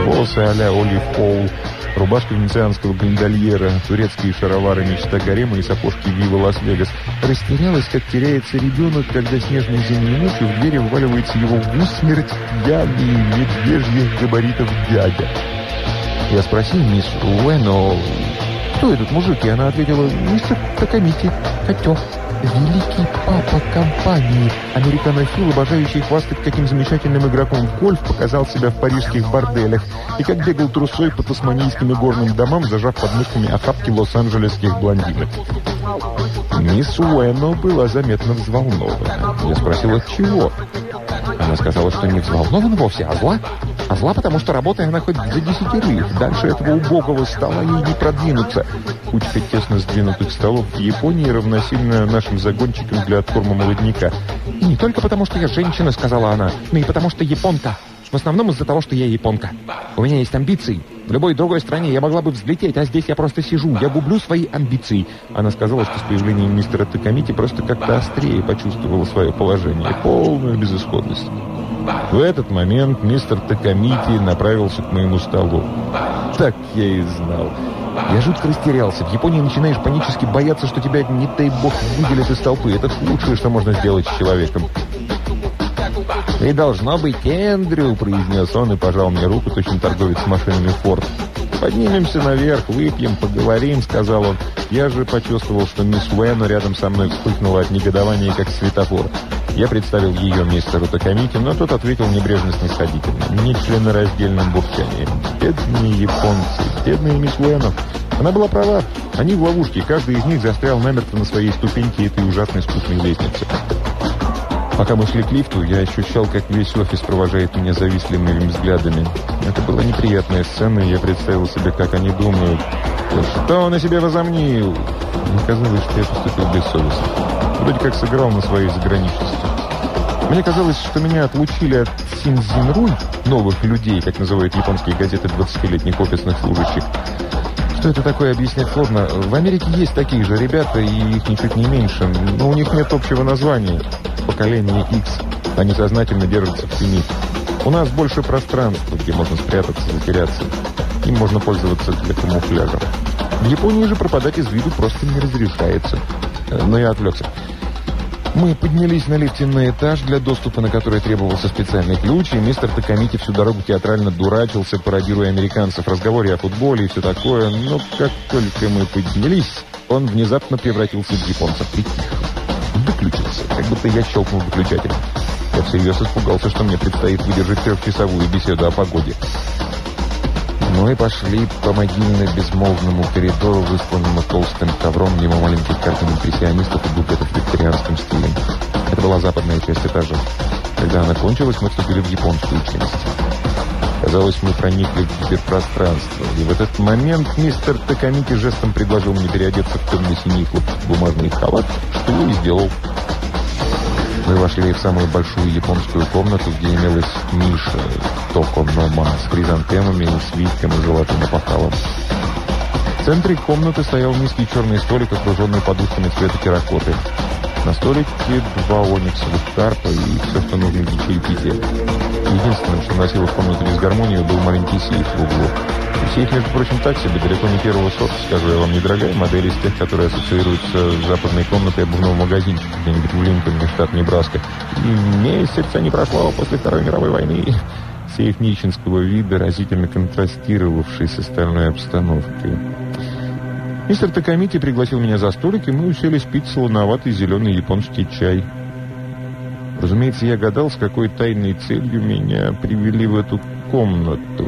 Speaker 1: Волосы а-ля Олив Пол, Рубашка венецианского гондольера, турецкие шаровары мечта гарема и сапожки Вива Лас-Вегас. Растерялась, как теряется ребенок, когда снежной зимней ночью в двери вваливается его в усмерть пьяный медвежьих габаритов дядя. Я спросил мисс Уэно, кто этот мужик? И она ответила, мистер Такамити, Котев великий папа компании. Американофил, обожающий хвастать, каким замечательным игроком в гольф показал себя в парижских борделях. И как бегал трусой по тасманийским горным домам, зажав под мышками охапки лос-анджелесских блондинок. Мисс Уэно была заметно взволнована. Я спросил, от чего? Она сказала, что не взволнована вовсе, а зла. А зла, потому что работая она хоть за десятерых. Дальше этого убогого стола ей не продвинуться. Кучка тесно сдвинутых столов в Японии равносильно нашим загончикам для отформа молодняка. И не только потому, что я женщина, сказала она, но и потому, что японка. В основном из-за того, что я японка. У меня есть амбиции. В любой другой стране я могла бы взлететь, а здесь я просто сижу. Я гублю свои амбиции. Она сказала, что с появлением мистера Такамити просто как-то острее почувствовала свое положение. Полную безысходность. В этот момент мистер Такамити направился к моему столу. Так я и знал. Я жутко растерялся. В Японии начинаешь панически бояться, что тебя, не дай бог, выделят из толпы. Это лучшее, что можно сделать с человеком. «И должно быть Эндрю», — произнес он и пожал мне руку, точно торговец с машинами «Форд». «Поднимемся наверх, выпьем, поговорим», — сказал он. Я же почувствовал, что мисс Уэну рядом со мной вспыхнула от негодования, как светофор. Я представил ее мистеру Такамити, но тот ответил небрежно снисходительно, нечленораздельным бурчанием. «Бедные японцы, бедные мисс Уэну». Она была права. Они в ловушке, каждый из них застрял намертво на своей ступеньке этой ужасной скучной лестницы. Пока мы шли к лифту, я ощущал, как весь офис провожает меня завистливыми взглядами. Это была неприятная сцена, и я представил себе, как они думают. Что он о себе возомнил? Мне казалось, что я поступил бессовестно. Вроде как сыграл на своей заграничности. Мне казалось, что меня отлучили от Синзинруй, новых людей, как называют японские газеты 20-летних офисных служащих. Что это такое, объяснять сложно. В Америке есть такие же ребята, и их ничуть не меньше, но у них нет общего названия поколение X. Они сознательно держатся в тени. У нас больше пространства, где можно спрятаться, затеряться. Им можно пользоваться для камуфляжа. В Японии же пропадать из виду просто не разрешается. Э, но я отвлекся. Мы поднялись на лифте на этаж, для доступа на который требовался специальный ключ, и мистер Такамити всю дорогу театрально дурачился, пародируя американцев, в разговоре о футболе и все такое. Но как только мы поднялись, он внезапно превратился в японца притих выключился, как будто я щелкнул выключателем. Я всерьез испугался, что мне предстоит выдержать трехчасовую беседу о погоде. Мы ну пошли по могильно-безмолвному коридору, выстланному толстым ковром мимо маленьких картин импрессионистов и букетов в викторианском стиле. Это была западная часть этажа. Когда она кончилась, мы вступили в японскую часть. Казалось, мы проникли в гиперпространство. И в этот момент мистер Такамики жестом предложил мне переодеться в темно-синий бумажный халат, что я и сделал. Мы вошли в самую большую японскую комнату, где имелась ниша Токонома с хризантемами, свитком и золотым опахалом. В центре комнаты стоял низкий черный столик, окруженный подушками цвета терракоты. На столике два ониксовых карпа и все, что нужно для чаепития. Единственным, что носило в комнату дисгармонию, был маленький сейф в углу. Сейф, между прочим, так себе, далеко не первого сорта, скажу я вам, недорогая модель из тех, которые ассоциируются с западной комнатой обувного магазинчика где-нибудь в Линкольне, штат Небраска. И месяца не прошло после Второй мировой войны. Сейф нищенского вида, разительно контрастировавший с остальной обстановкой. Мистер Такамити пригласил меня за столик, и мы уселись пить солоноватый зеленый японский чай. Разумеется, я гадал, с какой тайной целью меня привели в эту комнату.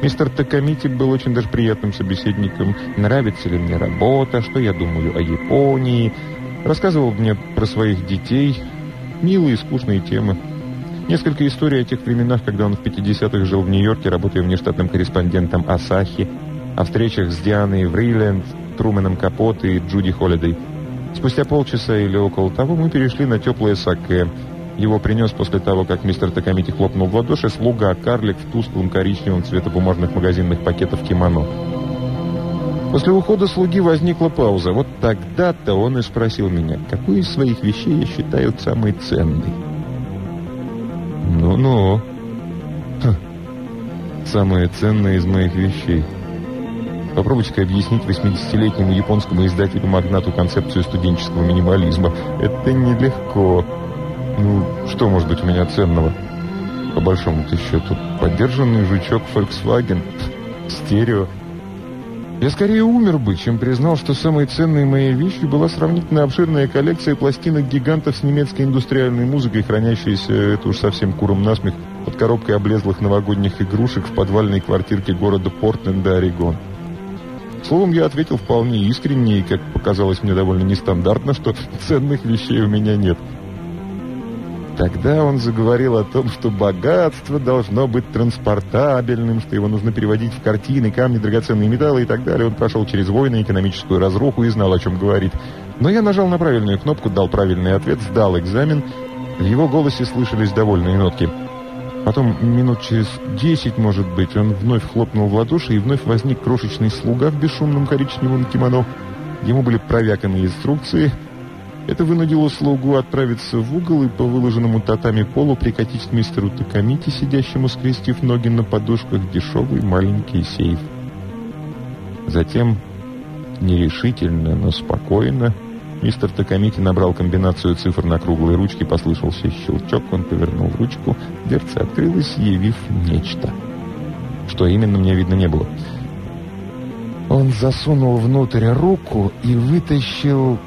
Speaker 1: Мистер Такамити был очень даже приятным собеседником. Нравится ли мне работа, что я думаю о Японии. Рассказывал мне про своих детей. Милые скучные темы. Несколько историй о тех временах, когда он в 50-х жил в Нью-Йорке, работая внештатным корреспондентом «Асахи», о встречах с Дианой Вриленд, Трумэном Капот и Джуди Холидей. Спустя полчаса или около того мы перешли на теплое саке. Его принес после того, как мистер Такамити хлопнул в ладоши слуга-карлик в тусклом коричневом цвета бумажных магазинных пакетов кимоно. После ухода слуги возникла пауза. Вот тогда-то он и спросил меня, какую из своих вещей я считаю самой ценной. «Ну-ну», «Самое ценное из моих вещей». Попробуйте-ка объяснить 80-летнему японскому издателю-магнату концепцию студенческого минимализма. Это нелегко. Ну, что может быть у меня ценного? По большому-то счету, поддержанный жучок Volkswagen, стерео. Я скорее умер бы, чем признал, что самой ценной моей вещью была сравнительно обширная коллекция пластинок гигантов с немецкой индустриальной музыкой, хранящаяся, это уж совсем куром насмех, под коробкой облезлых новогодних игрушек в подвальной квартирке города Портленда, Орегон. Словом, я ответил вполне искренне и, как показалось мне, довольно нестандартно, что ценных вещей у меня нет. Тогда он заговорил о том, что богатство должно быть транспортабельным, что его нужно переводить в картины, камни, драгоценные металлы и так далее. Он прошел через войны, экономическую разруху и знал, о чем говорит. Но я нажал на правильную кнопку, дал правильный ответ, сдал экзамен. В его голосе слышались довольные нотки. Потом, минут через десять, может быть, он вновь хлопнул в ладоши, и вновь возник крошечный слуга в бесшумном коричневом кимоно. Ему были провяканы инструкции. Это вынудило слугу отправиться в угол и по выложенному татами полу прикатить к мистеру Такамити, сидящему скрестив ноги на подушках, дешевый маленький сейф. Затем, нерешительно, но спокойно, Мистер Такамити набрал комбинацию цифр на круглой ручке, послышался щелчок, он повернул ручку, дверца открылась, явив нечто. Что именно, мне видно не было. Он засунул внутрь руку и вытащил...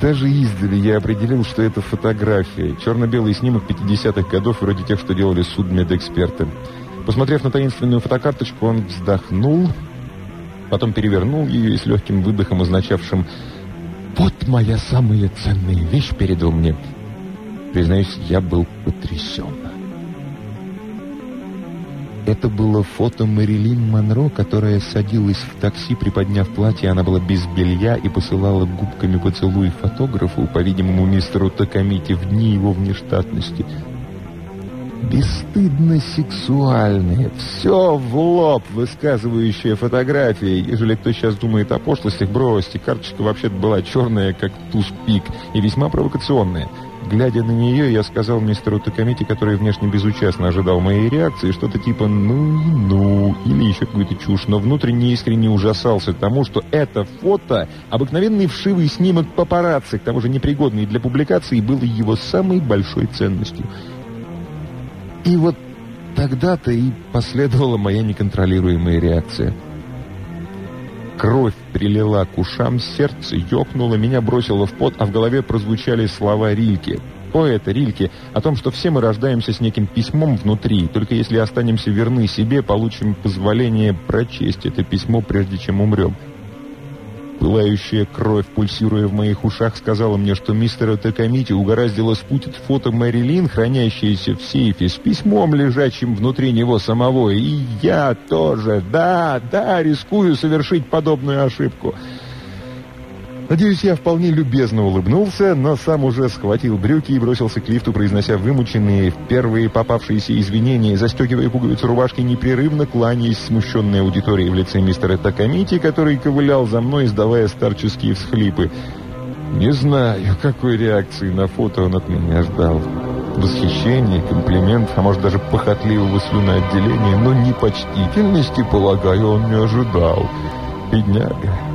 Speaker 1: Даже издали я определил, что это фотография. Черно-белый снимок 50-х годов, вроде тех, что делали судмедэксперты. Посмотрев на таинственную фотокарточку, он вздохнул, потом перевернул ее и с легким выдохом, означавшим «Вот моя самая ценная вещь передал мне». Признаюсь, я был потрясен. Это было фото Мэрилин Монро, которая садилась в такси, приподняв платье. Она была без белья и посылала губками поцелуй фотографу, по-видимому, мистеру Такамити в дни его внештатности бесстыдно сексуальные, все в лоб высказывающая фотография. Ежели кто сейчас думает о пошлостях, бросьте. Карточка вообще-то была черная, как туз-пик, и весьма провокационная. Глядя на нее, я сказал мистеру Токомити, который внешне безучастно ожидал моей реакции, что-то типа «ну и ну» или еще какую-то чушь, но внутренне искренне ужасался тому, что это фото, обыкновенный вшивый снимок папарацци, к тому же непригодный для публикации, было его самой большой ценностью – и вот тогда-то и последовала моя неконтролируемая реакция. Кровь прилила к ушам, сердце ёкнуло, меня бросило в пот, а в голове прозвучали слова Рильки. Поэта Рильки о том, что все мы рождаемся с неким письмом внутри, только если останемся верны себе, получим позволение прочесть это письмо, прежде чем умрем. Пылающая кровь, пульсируя в моих ушах, сказала мне, что мистера Такамити угораздило спутать фото Мэрилин, хранящееся в сейфе, с письмом, лежащим внутри него самого. И я тоже, да, да, рискую совершить подобную ошибку. Надеюсь, я вполне любезно улыбнулся, но сам уже схватил брюки и бросился к лифту, произнося вымученные, первые попавшиеся извинения, застегивая пуговицу рубашки, непрерывно кланяясь смущенной аудитории в лице мистера Такамити, который ковылял за мной, издавая старческие всхлипы. Не знаю, какой реакции на фото он от меня ждал. Восхищение, комплимент, а может даже похотливого слюноотделения, но непочтительности, полагаю, он не ожидал. Бедняга.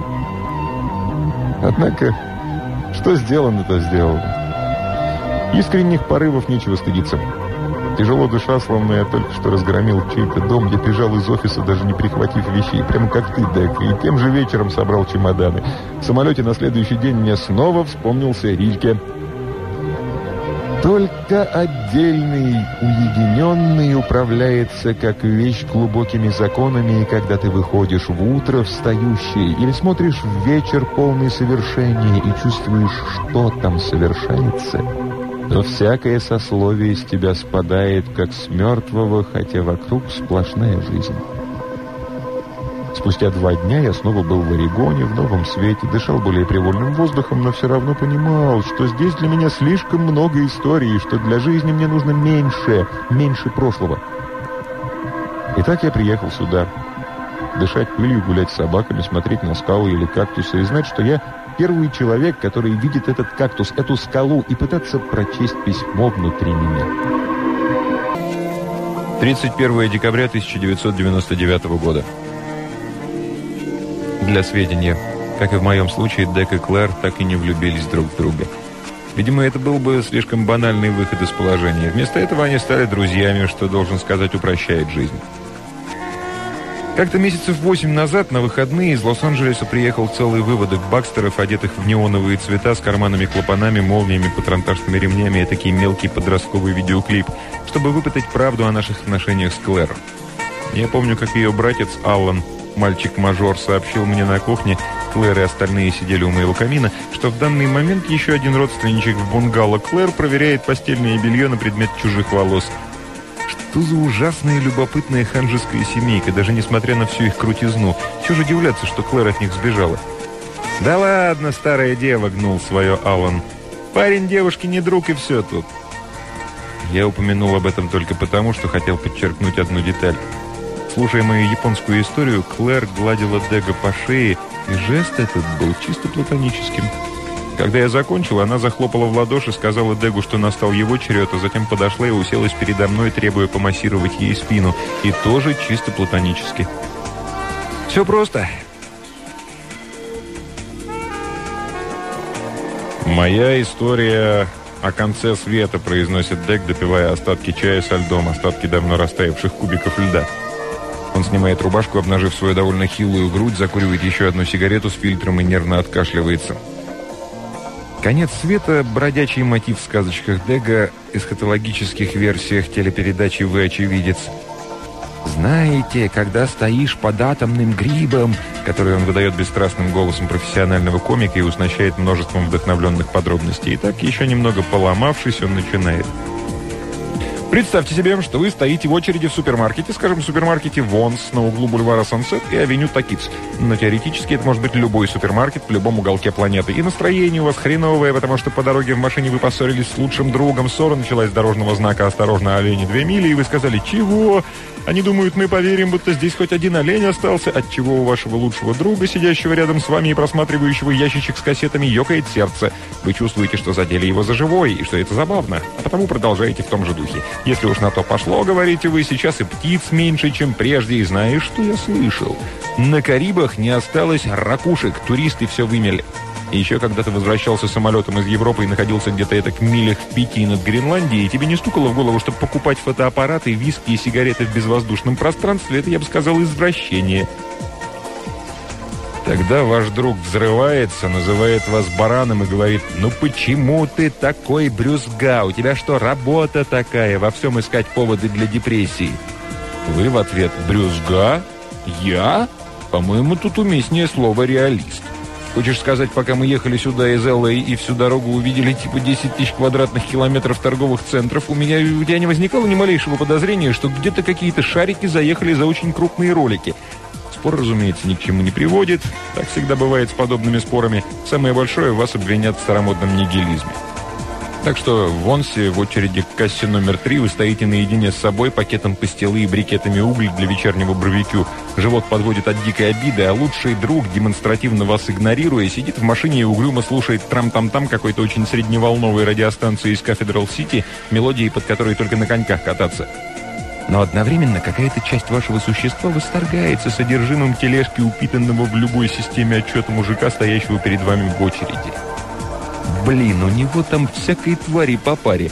Speaker 1: Однако, что сделано, то сделано. Искренних порывов нечего стыдиться. Тяжело душа, словно я только что разгромил чей-то дом, я бежал из офиса, даже не прихватив вещей, прямо как ты, Дек, и тем же вечером собрал чемоданы. В самолете на следующий день мне снова вспомнился Рильке. Только отдельный, уединенный управляется как вещь глубокими законами, и когда ты выходишь в утро встающее или смотришь в вечер полный совершения и чувствуешь, что там совершается, то всякое сословие с тебя спадает, как с мертвого, хотя вокруг сплошная жизнь. Спустя два дня я снова был в Орегоне, в новом свете, дышал более привольным воздухом, но все равно понимал, что здесь для меня слишком много историй, что для жизни мне нужно меньше, меньше прошлого. Итак, я приехал сюда. Дышать пылью, гулять с собаками, смотреть на скалы или кактусы и знать, что я первый человек, который видит этот кактус, эту скалу и пытаться прочесть письмо внутри меня.
Speaker 2: 31 декабря 1999 года.
Speaker 1: Для сведения, как и в моем случае, Дек и Клэр так и не влюбились друг в друга. Видимо, это был бы слишком банальный выход из положения. Вместо этого они стали друзьями, что, должен сказать, упрощает жизнь. Как-то месяцев восемь назад на выходные из Лос-Анджелеса приехал целый выводок бакстеров, одетых в неоновые цвета с карманами-клапанами, молниями, патронтажными ремнями и такие мелкий подростковый видеоклип, чтобы выпытать правду о наших отношениях с Клэр. Я помню, как ее братец Аллан, мальчик-мажор, сообщил мне на кухне, Клэр и остальные сидели у моего камина, что в данный момент еще один родственничек в бунгало Клэр проверяет постельное белье на предмет чужих волос – что за ужасная и любопытная ханжеская семейка, даже несмотря на всю их крутизну. Чего же удивляться, что Клэр от них сбежала? «Да ладно, старая дева», — гнул свое Аллан. «Парень девушки не друг, и все тут». Я упомянул об этом только потому, что хотел подчеркнуть одну деталь. Слушая мою японскую историю, Клэр гладила Дега по шее, и жест этот был чисто платоническим. Когда я закончил, она захлопала в ладоши, сказала Дегу, что настал его черед, а затем подошла и уселась передо мной, требуя помассировать ей спину. И тоже чисто платонически. Все просто. «Моя история о конце света», — произносит Дег, допивая остатки чая со льдом, остатки давно растаявших кубиков льда. Он снимает рубашку, обнажив свою довольно хилую грудь, закуривает еще одну сигарету с фильтром и нервно откашливается. Конец света – бродячий мотив в сказочках Дега, эсхатологических версиях телепередачи «Вы очевидец». «Знаете, когда стоишь под атомным грибом», который он выдает бесстрастным голосом профессионального комика и уснащает множеством вдохновленных подробностей. И так, еще немного поломавшись, он начинает – Представьте себе, что вы стоите в очереди в супермаркете, скажем, в супермаркете Вонс на углу бульвара Сансет и авеню Такиц. Но теоретически это может быть любой супермаркет в любом уголке планеты. И настроение у вас хреновое, потому что по дороге в машине вы поссорились с лучшим другом. Ссора началась с дорожного знака «Осторожно, олени, две мили», и вы сказали «Чего?» Они думают, мы поверим, будто здесь хоть один олень остался, от чего у вашего лучшего друга, сидящего рядом с вами и просматривающего ящичек с кассетами, ёкает сердце. Вы чувствуете, что задели его за живой, и что это забавно, а потому продолжаете в том же духе. Если уж на то пошло, говорите вы, сейчас и птиц меньше, чем прежде, и знаешь, что я слышал? На Карибах не осталось ракушек, туристы все вымели. И еще когда ты возвращался самолетом из Европы и находился где-то это к милях в пяти над Гренландией, тебе не стукало в голову, чтобы покупать фотоаппараты, виски и сигареты в безвоздушном пространстве, это, я бы сказал, извращение. Тогда ваш друг взрывается, называет вас бараном и говорит, «Ну почему ты такой брюзга? У тебя что, работа такая? Во всем искать поводы для депрессии?» Вы в ответ, «Брюзга? Я? По-моему, тут уместнее слово «реалист». Хочешь сказать, пока мы ехали сюда из Л.А. и всю дорогу увидели типа 10 тысяч квадратных километров торговых центров, у меня, у тебя не возникало ни малейшего подозрения, что где-то какие-то шарики заехали за очень крупные ролики. Спор, разумеется, ни к чему не приводит. Так всегда бывает с подобными спорами. Самое большое вас обвинят в старомодном нигилизме. Так что в Вонсе в очереди к кассе номер три вы стоите наедине с собой, пакетом пастилы и брикетами угля для вечернего барбекю. Живот подводит от дикой обиды, а лучший друг, демонстративно вас игнорируя, сидит в машине и угрюмо слушает трам-там-там какой-то очень средневолновой радиостанции из Кафедрал Сити, мелодии, под которой только на коньках кататься. Но одновременно какая-то часть вашего существа восторгается содержимым тележки, упитанного в любой системе отчета мужика, стоящего перед вами в очереди. Блин, у него там всякой твари по паре.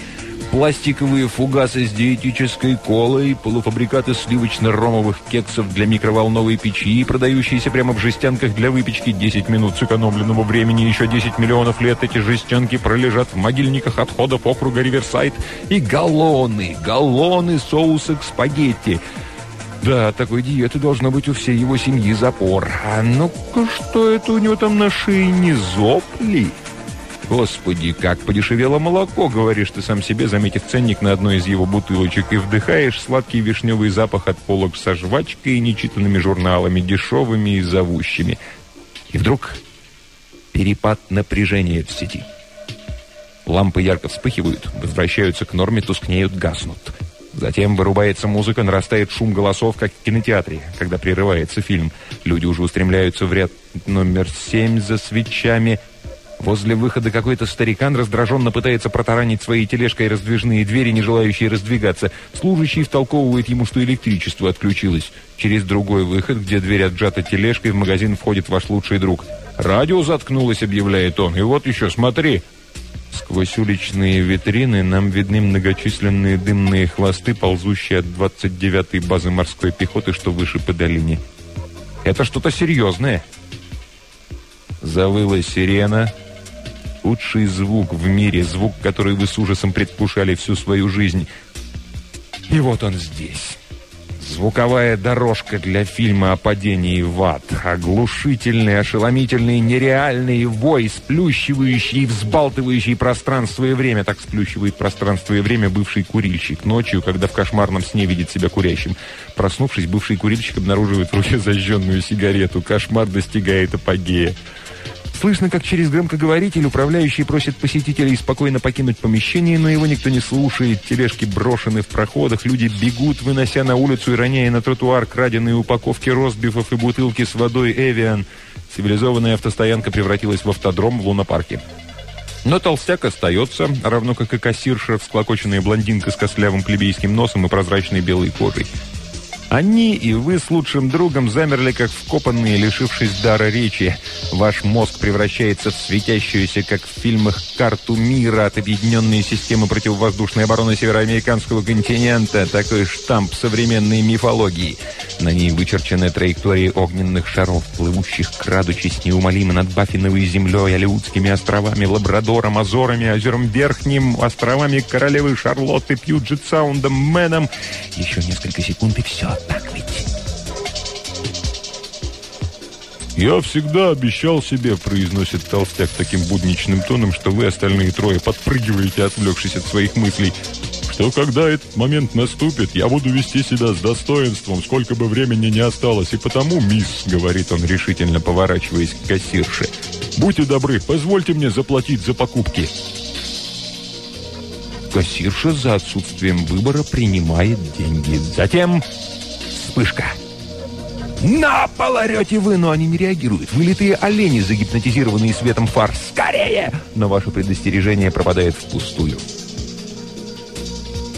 Speaker 1: Пластиковые фугасы с диетической колой, полуфабрикаты сливочно-ромовых кексов для микроволновой печи, продающиеся прямо в жестянках для выпечки 10 минут сэкономленного времени, еще 10 миллионов лет эти жестянки пролежат в могильниках отходов округа Риверсайд, и галлоны, галлоны соуса к спагетти. Да, такой диеты должно быть у всей его семьи запор. А ну-ка, что это у него там на шее, не зоб ли? «Господи, как подешевело молоко!» — говоришь ты сам себе, заметив ценник на одной из его бутылочек, и вдыхаешь сладкий вишневый запах от полок со жвачкой и нечитанными журналами, дешевыми и зовущими. И вдруг перепад напряжения в сети. Лампы ярко вспыхивают, возвращаются к норме, тускнеют, гаснут. Затем вырубается музыка, нарастает шум голосов, как в кинотеатре, когда прерывается фильм. Люди уже устремляются в ряд номер семь за свечами — Возле выхода какой-то старикан раздраженно пытается протаранить своей тележкой раздвижные двери, не желающие раздвигаться. Служащий втолковывает ему, что электричество отключилось. Через другой выход, где дверь отжата тележкой, в магазин входит ваш лучший друг. «Радио заткнулось», — объявляет он. «И вот еще, смотри!» Сквозь уличные витрины нам видны многочисленные дымные хвосты, ползущие от 29-й базы морской пехоты, что выше по долине. Это что-то серьезное. Завыла сирена, Худший звук в мире, звук, который вы с ужасом предвкушали всю свою жизнь. И вот он здесь. Звуковая дорожка для фильма о падении в ад. Оглушительный, ошеломительный, нереальный вой, сплющивающий, взбалтывающий пространство и время. Так сплющивает пространство и время бывший курильщик. Ночью, когда в кошмарном сне видит себя курящим. Проснувшись, бывший курильщик обнаруживает в руке зажженную сигарету. Кошмар достигает апогея. Слышно, как через громкоговоритель управляющий просит посетителей спокойно покинуть помещение, но его никто не слушает. Тележки брошены в проходах, люди бегут, вынося на улицу и роняя на тротуар краденые упаковки ростбифов и бутылки с водой «Эвиан». Цивилизованная автостоянка превратилась в автодром в лунопарке. Но толстяк остается, равно как и кассирша, всклокоченная блондинка с костлявым плебейским носом и прозрачной белой кожей. Они и вы с лучшим другом замерли, как вкопанные, лишившись дара речи. Ваш мозг превращается в светящуюся, как в фильмах, карту мира от объединенной системы противовоздушной обороны североамериканского континента, такой штамп современной мифологии. На ней вычерчены траектории огненных шаров, плывущих, крадучись неумолимо над Баффиновой землей, Алиутскими островами, Лабрадором, Азорами, Озером Верхним, островами Королевы Шарлотты, Пьюджет Саундом, Мэном. Еще несколько секунд, и все
Speaker 2: «Я всегда обещал себе», — произносит толстяк таким будничным тоном, что вы, остальные трое, подпрыгиваете, отвлекшись от своих мыслей, что когда этот момент наступит, я буду вести себя с достоинством, сколько бы времени не осталось. И потому, мисс, — говорит он решительно, поворачиваясь к кассирше, — будьте добры, позвольте мне заплатить за покупки.
Speaker 1: Кассирша за отсутствием выбора принимает деньги. Затем вспышка. «На пол орете вы!» Но они не реагируют. Вылитые олени, загипнотизированные светом фар. «Скорее!» Но ваше предостережение пропадает впустую.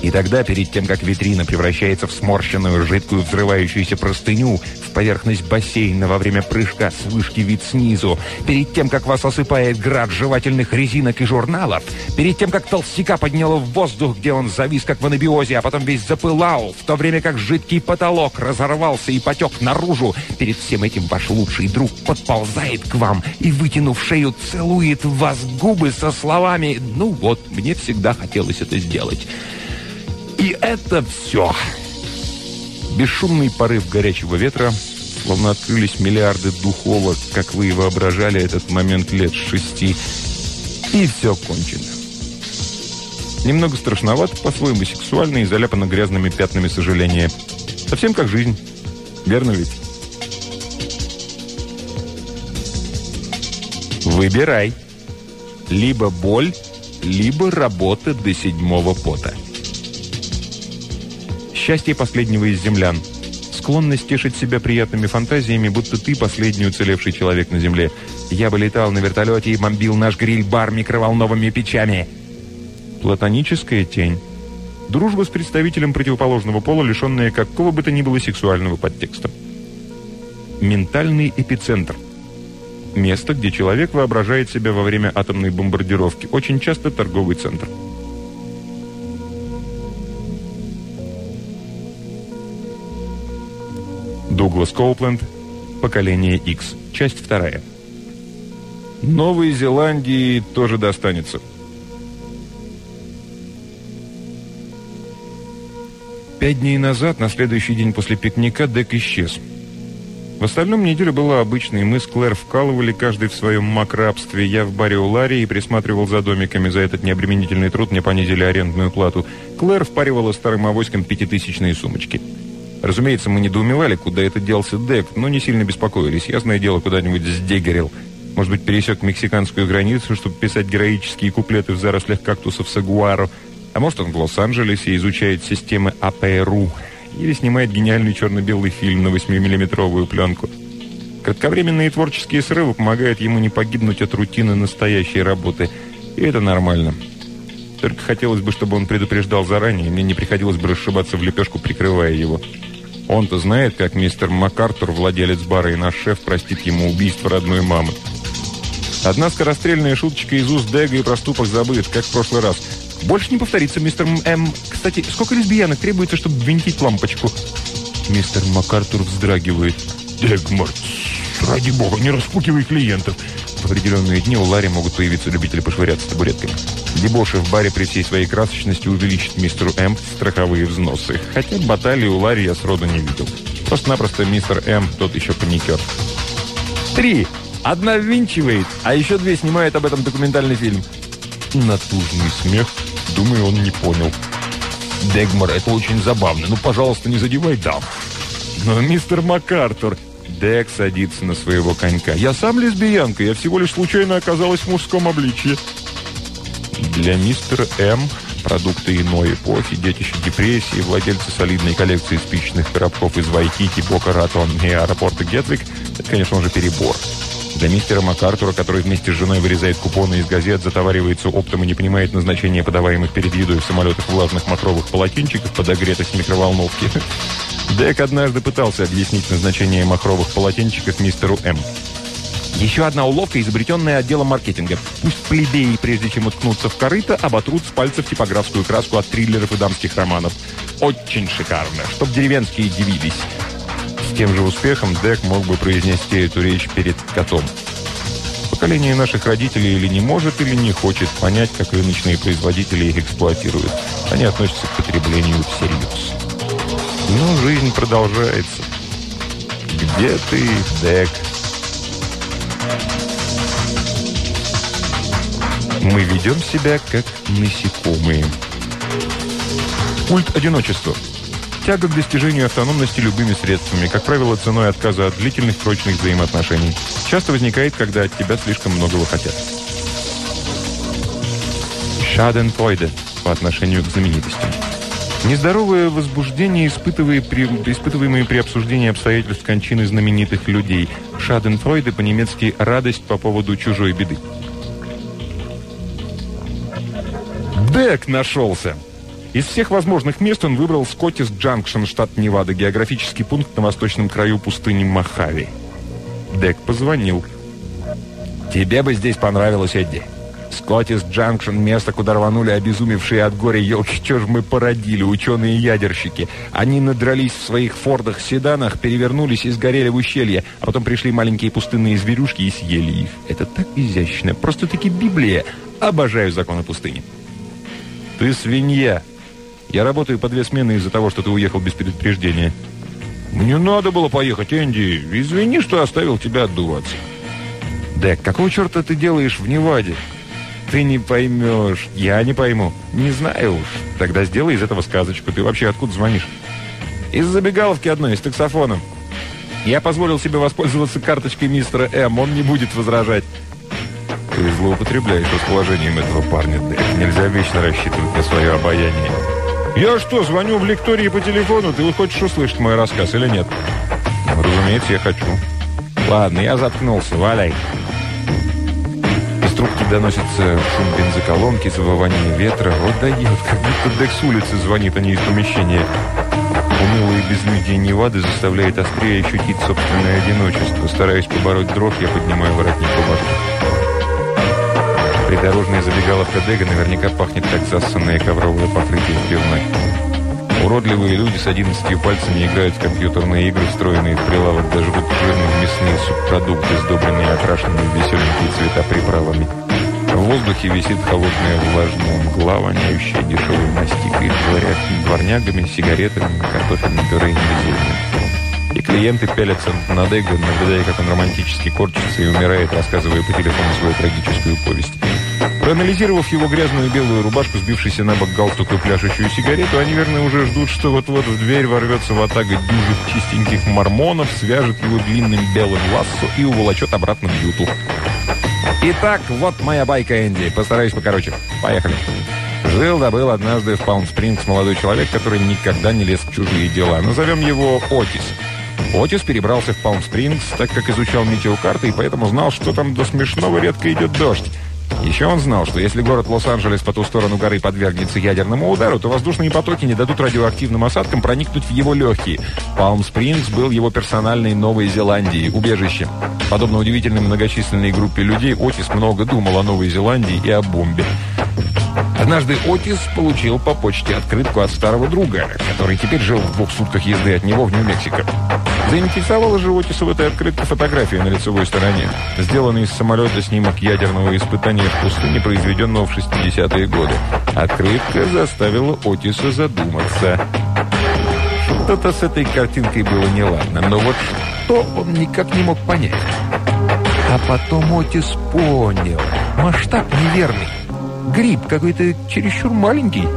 Speaker 1: И тогда, перед тем, как витрина превращается в сморщенную, жидкую, взрывающуюся простыню, в поверхность бассейна во время прыжка с вышки вид снизу, перед тем, как вас осыпает град жевательных резинок и журналов, перед тем, как толстяка подняло в воздух, где он завис, как в анабиозе, а потом весь запылал, в то время как жидкий потолок разорвался и потек наружу, перед всем этим ваш лучший друг подползает к вам и, вытянув шею, целует вас губы со словами «Ну вот, мне всегда хотелось это сделать». И это все. Бесшумный порыв горячего ветра, словно открылись миллиарды духовок, как вы и воображали этот момент лет шести. И все кончено. Немного страшновато, по-своему сексуально и заляпано грязными пятнами сожаления. Совсем как жизнь. Верно ведь? Выбирай. Либо боль, либо работа до седьмого пота. Счастье последнего из землян. Склонность тешить себя приятными фантазиями, будто ты последний уцелевший человек на земле. Я бы летал на вертолете и бомбил наш гриль-бар микроволновыми печами. Платоническая тень. Дружба с представителем противоположного пола, лишенная какого бы то ни было сексуального подтекста. Ментальный эпицентр. Место, где человек воображает себя во время атомной бомбардировки. Очень часто торговый центр. Дуглас Коупленд, поколение X, часть вторая. Новой Зеландии тоже достанется. Пять дней назад, на следующий день после пикника, Дек исчез. В остальном неделя была обычной. Мы с Клэр вкалывали, каждый в своем макрабстве. Я в баре у Ларри и присматривал за домиками. За этот необременительный труд мне понизили арендную плату. Клэр впаривала старым авоськам пятитысячные сумочки. Разумеется, мы недоумевали, куда это делся Дек, но не сильно беспокоились. Ясное дело, куда-нибудь сдегерил. Может быть, пересек мексиканскую границу, чтобы писать героические куплеты в зарослях кактусов Сагуаро. А может, он в Лос-Анджелесе изучает системы АПРУ. Или снимает гениальный черно-белый фильм на 8-миллиметровую пленку. Кратковременные творческие срывы помогают ему не погибнуть от рутины настоящей работы. И это нормально. Только хотелось бы, чтобы он предупреждал заранее, и мне не приходилось бы расшибаться в лепешку, прикрывая его. Он-то знает, как мистер МакАртур, владелец бара и наш шеф, простит ему убийство родной мамы. Одна скорострельная шуточка из уст Дега и проступок забыт, как в прошлый раз. Больше не повторится, мистер М. Кстати, сколько лесбиянок требуется, чтобы винтить лампочку? Мистер МакАртур вздрагивает.
Speaker 2: Дегмар, ради бога, не распукивай клиентов.
Speaker 1: В определенные дни у Ларри могут появиться любители пошвыряться табуретками. Дебоши в баре при всей своей красочности увеличит мистеру М страховые взносы. Хотя баталии у Ларри я сроду не видел. Просто-напросто мистер М тот еще паникер. Три. Одна ввинчивает, а еще две снимают об этом документальный фильм.
Speaker 2: Натужный смех. Думаю, он не понял.
Speaker 1: Дегмар, это очень забавно. Ну, пожалуйста, не задевай дам. Но мистер МакАртур... Дек садится на своего конька. «Я сам лесбиянка, я всего лишь случайно оказалась в мужском обличье». Для мистера М. Продукты иной эпохи, детище депрессии, владельцы солидной коллекции спичечных коробков из Вайкики, Бока Ратон и аэропорта Гетвик – это, конечно же, перебор. Для мистера МакАртура, который вместе с женой вырезает купоны из газет, затоваривается оптом и не понимает назначения подаваемых перед едой в самолетах влажных махровых полотенчиков, подогретых в микроволновке. Дек однажды пытался объяснить назначение махровых полотенчиков мистеру М. Еще одна уловка, изобретенная отделом маркетинга. Пусть плебеи, прежде чем уткнуться в корыто, оботрут с пальцев типографскую краску от триллеров и дамских романов. Очень шикарно, чтоб деревенские дивились. С тем же успехом Дек мог бы произнести эту речь перед котом. Поколение наших родителей или не может, или не хочет понять, как рыночные производители их эксплуатируют. Они относятся к потреблению всерьез. Но жизнь продолжается. Где ты, Дек? Мы ведем себя как насекомые. Культ одиночества. Тяга к достижению автономности любыми средствами, как правило, ценой отказа от длительных прочных взаимоотношений. Часто возникает, когда от тебя слишком многого хотят. Шаденфройде по отношению к знаменитостям. Нездоровое возбуждение, испытываемое при, обсуждении обстоятельств кончины знаменитых людей. Шаденфройде по-немецки «радость по поводу чужой беды». Дек нашелся! Из всех возможных мест он выбрал Скоттис Джанкшн, штат Невада, географический пункт на восточном краю пустыни Махави. Дек позвонил. «Тебе бы здесь понравилось, Эдди. Скоттис Джанкшн – место, куда рванули обезумевшие от горя елки. Что ж мы породили, ученые-ядерщики. Они надрались в своих фордах-седанах, перевернулись и сгорели в ущелье, а потом пришли маленькие пустынные зверюшки и съели их. Это так изящно. Просто-таки Библия. Обожаю законы пустыни. «Ты свинья!» Я работаю по две смены из-за того, что ты уехал без предупреждения. Мне надо было поехать, Энди. Извини, что оставил тебя отдуваться. Дек, какого черта ты делаешь в Неваде? Ты не поймешь. Я не пойму. Не знаю уж. Тогда сделай из этого сказочку. Ты вообще откуда звонишь? Из забегаловки одной, с таксофоном. Я позволил себе воспользоваться карточкой мистера М. Он не будет возражать. Ты злоупотребляешь расположением этого парня, Дек. Нельзя вечно рассчитывать на свое обаяние. «Я что, звоню в лектории по телефону? Ты хочешь услышать мой рассказ или нет?» «Разумеется, я хочу». «Ладно, я заткнулся. Валяй». Трубки доносится шум бензоколонки, завывание ветра. Вот дает, как будто Дек с улицы звонит, а не из помещения. Унылые безлюдие Невады заставляет острее ощутить собственное одиночество. Стараясь побороть дрожь, я поднимаю воротник рубашки. Придорожная забегаловка Дега наверняка пахнет, как засанное ковровое покрытие в пивной. Уродливые люди с одиннадцатью пальцами играют в компьютерные игры, встроенные в прилавок, даже жрут жирные мясные субпродукты, сдобренные и окрашенные в веселенькие цвета. В воздухе висит холодная влажная мгла, воняющая дешевой мастикой, дворнягами, сигаретами, картофельным пюре и безумием. И клиенты пялятся на Дега, наблюдая, как он романтически корчится и умирает, рассказывая по телефону свою трагическую повесть. Проанализировав его грязную белую рубашку, сбившийся на бок галстук и пляшущую сигарету, они, верно, уже ждут, что вот-вот в дверь ворвется ватага дюжих чистеньких мормонов, свяжет его длинным белым лассо и уволочет обратно в юту. Итак, вот моя байка, Энди. Постараюсь покороче. Поехали. Жил да однажды в Палм-Спрингс молодой человек, который никогда не лез в чужие дела. Назовем его Отис.
Speaker 2: Отис перебрался в Палм-Спрингс, так как изучал метеокарты, и поэтому знал, что там до смешного редко идет дождь. Еще он знал, что если город Лос-Анджелес по ту сторону горы подвергнется ядерному удару, то воздушные потоки не дадут радиоактивным осадкам проникнуть в его легкие. Палм-Спрингс был его персональной Новой Зеландии, убежищем. Подобно удивительной многочисленной группе людей, Отис много думал о Новой Зеландии и о бомбе. Однажды Отис получил по почте открытку от старого друга, который теперь жил в двух сутках езды от него в Нью-Мексико. Заинтересовала же Отиса в этой открытке фотография на лицевой стороне. Сделанный из самолета снимок ядерного испытания в пустыне, произведенного в 60-е годы. Открытка заставила Отиса задуматься. Что-то с этой картинкой было неладно, но вот что он никак не мог понять. А потом Отис понял. Масштаб неверный. Гриб какой-то чересчур маленький.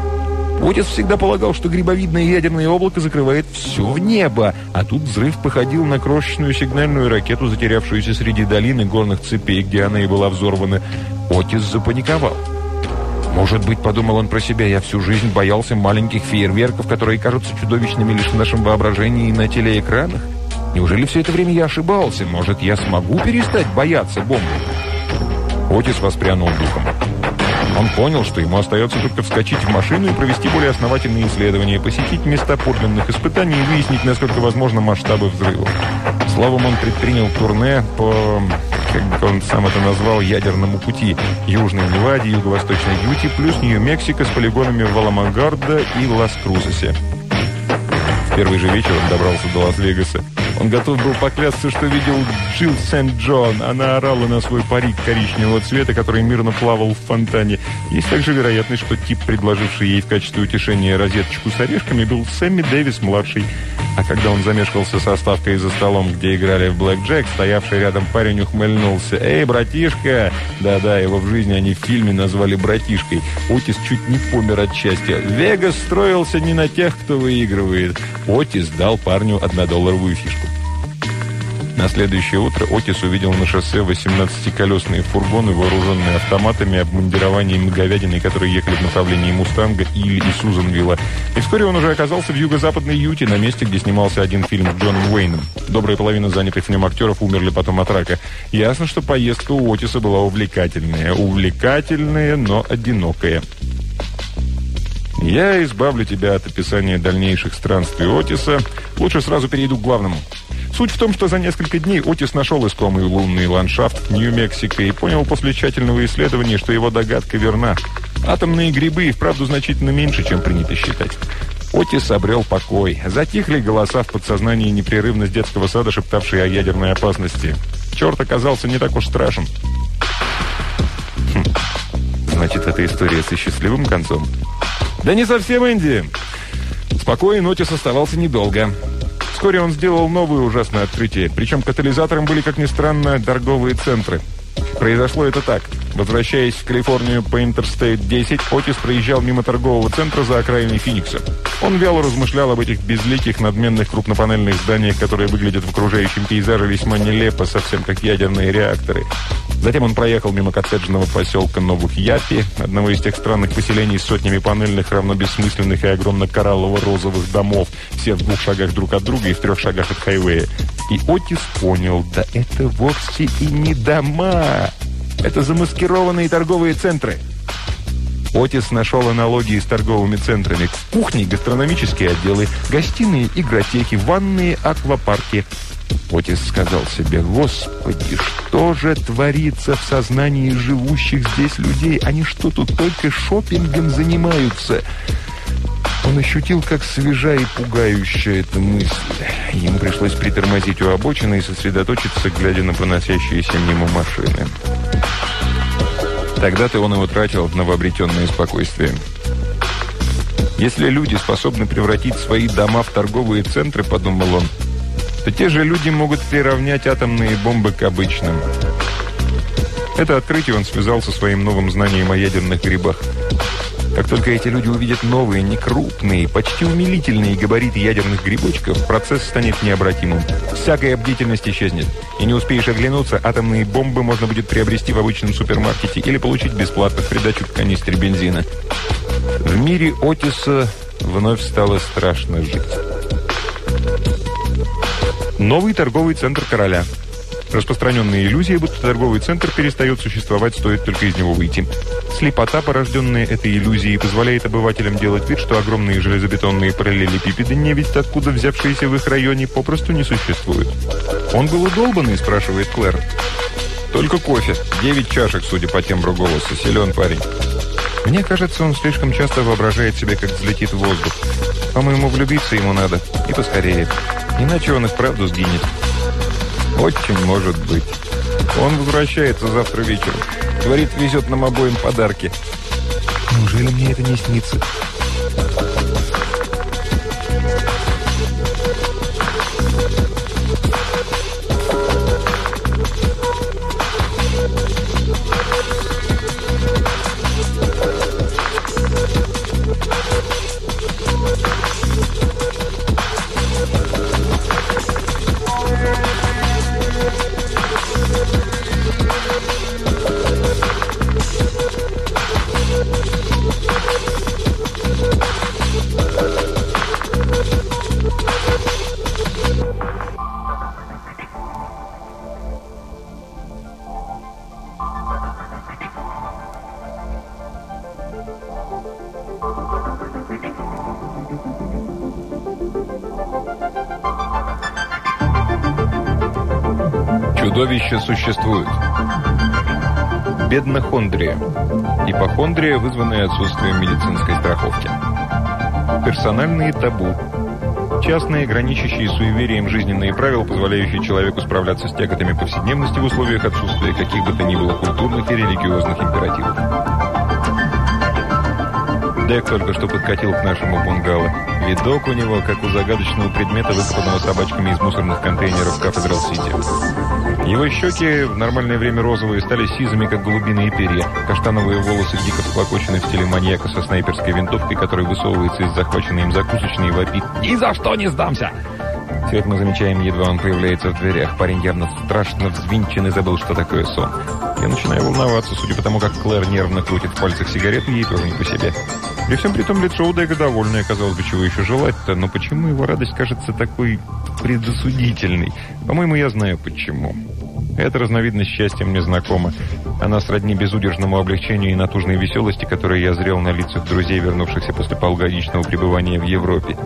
Speaker 2: Отец всегда полагал, что грибовидное ядерное облако закрывает все в небо, а тут взрыв походил на крошечную сигнальную ракету, затерявшуюся среди долины горных цепей, где она и была взорвана. Отец запаниковал. Может быть, подумал он про себя, я всю жизнь боялся маленьких фейерверков, которые кажутся чудовищными лишь в нашем воображении и на телеэкранах? Неужели все это время я ошибался? Может, я смогу перестать бояться бомбы? Отец воспрянул духом. Он понял, что ему остается только вскочить в машину и провести более основательные исследования, посетить места подлинных испытаний и выяснить, насколько возможно масштабы взрывов. Словом, он предпринял турне по, как он сам это назвал, ядерному пути. Южной Неваде, Юго-Восточной Юти, плюс Нью-Мексико с полигонами в Валамагарда и Лас-Крузесе. В первый же вечер он добрался до Лас-Вегаса. Он готов был поклясться, что видел Джилл Сент-Джон. Она орала на свой парик коричневого цвета, который мирно плавал в фонтане. Есть также вероятность, что тип, предложивший ей в качестве утешения розеточку с орешками, был Сэмми Дэвис-младший. А когда он замешкался со ставкой за столом, где играли в Блэк Джек, стоявший рядом парень ухмыльнулся. «Эй, братишка!» Да-да, его в жизни они в фильме назвали братишкой. Отис чуть не помер от счастья. «Вегас строился не на тех, кто выигрывает». Отис дал парню однодолларовую фишку. На следующее утро Отис увидел на шоссе 18-колесные фургоны, вооруженные автоматами, обмундированием говядиной, которые ехали в направлении Мустанга, Иль и Сузанвилла. И вскоре он уже оказался в юго-западной Юте, на месте, где снимался один фильм с Джоном Уэйном. Добрая половина занятых в нем актеров умерли потом от рака. Ясно, что поездка у Отиса была увлекательная. Увлекательная, но одинокая. Я избавлю тебя от описания дальнейших странствий Отиса. Лучше сразу перейду к главному. Суть в том, что за несколько дней Отис нашел искомый лунный ландшафт Нью-Мексико и понял после тщательного исследования, что его догадка верна. Атомные грибы и вправду значительно меньше, чем принято считать. Отис обрел покой. Затихли голоса в подсознании непрерывно с детского сада, шептавшие о ядерной опасности. Черт оказался не так уж страшен. Хм. Значит, эта история со счастливым концом? Да не совсем, Энди. Спокоен Отис оставался недолго. Вскоре он сделал новое ужасное открытие. Причем катализатором были, как ни странно, торговые центры. Произошло это так. Возвращаясь в Калифорнию по Интерстейт 10, Отис проезжал мимо торгового центра за окраиной Финикса. Он вяло размышлял об этих безликих, надменных крупнопанельных зданиях, которые выглядят в окружающем пейзаже весьма нелепо, совсем как ядерные реакторы. Затем он проехал мимо коттеджного поселка Новых Япи, одного из тех странных поселений с сотнями панельных, равно бессмысленных и огромно кораллово-розовых домов, все в двух шагах друг от друга и в трех шагах от хайвея. И Отис понял, да это вовсе и не дома, это замаскированные торговые центры. Отис нашел аналогии с торговыми центрами. Кухни, гастрономические отделы, гостиные, игротеки, ванные, аквапарки – Отис сказал себе, «Господи, что же творится в сознании живущих здесь людей? Они что, тут только шопингом занимаются?» Он ощутил, как свежа и пугающая эта мысль. Ему пришлось притормозить у обочины и сосредоточиться, глядя на проносящиеся мимо машины. Тогда-то он и утратил новообретенное спокойствие. «Если люди способны превратить свои дома в торговые центры, — подумал он, — то те же люди могут приравнять атомные бомбы к обычным. Это открытие он связал со своим новым знанием о ядерных грибах. Как только эти люди увидят новые, некрупные, почти умилительные габариты ядерных грибочков, процесс станет необратимым. Всякая бдительность исчезнет. И не успеешь оглянуться, атомные бомбы можно будет приобрести в обычном супермаркете или получить бесплатно в придачу к канистре бензина. В мире Отиса вновь стало страшно жить.
Speaker 1: Новый торговый центр короля. Распространенная иллюзия, будто торговый центр перестает существовать, стоит только из него выйти. Слепота, порожденная этой иллюзией, позволяет обывателям делать вид, что огромные железобетонные параллелепипеды, не ведь откуда взявшиеся в их районе, попросту не существуют. «Он был удолбанный?» – спрашивает Клэр. «Только кофе. Девять чашек, судя по тембру голоса. Силен парень». Мне кажется, он слишком часто воображает себе, как взлетит в воздух. По-моему, влюбиться ему надо. И поскорее. Иначе он и вправду сгинет. Очень может быть. Он возвращается завтра вечером. Говорит, везет нам обоим подарки. Неужели мне это не снится? Чудовища существуют. Беднохондрия. Ипохондрия, вызванная отсутствием медицинской страховки. Персональные табу. Частные, граничащие суеверием жизненные правила, позволяющие человеку справляться с тяготами повседневности в условиях отсутствия каких бы то ни было культурных и религиозных императивов. Дек только что подкатил к нашему бунгало. Видок у него, как у загадочного предмета, выкопанного собачками из мусорных контейнеров Кафедрал Сити. Его щеки в нормальное время розовые стали сизыми, как голубиные перья. Каштановые волосы дико всклокочены в стиле маньяка со снайперской винтовкой, которая высовывается из захваченной им закусочной и вопит. «Ни за что не сдамся!» Все мы замечаем, едва он появляется в дверях. Парень явно страшно взвинчен и забыл, что такое сон. Я начинаю волноваться, судя по тому, как Клэр нервно крутит в пальцах сигарет, ей тоже не по себе. При всем при том лицо у Дэга довольное, казалось бы, чего еще желать-то, но почему его радость кажется такой предосудительной? По-моему, я знаю почему. Эта разновидность счастья мне знакома. Она сродни безудержному облегчению и натужной веселости, которые я зрел на лицах друзей, вернувшихся после полугодичного пребывания в Европе.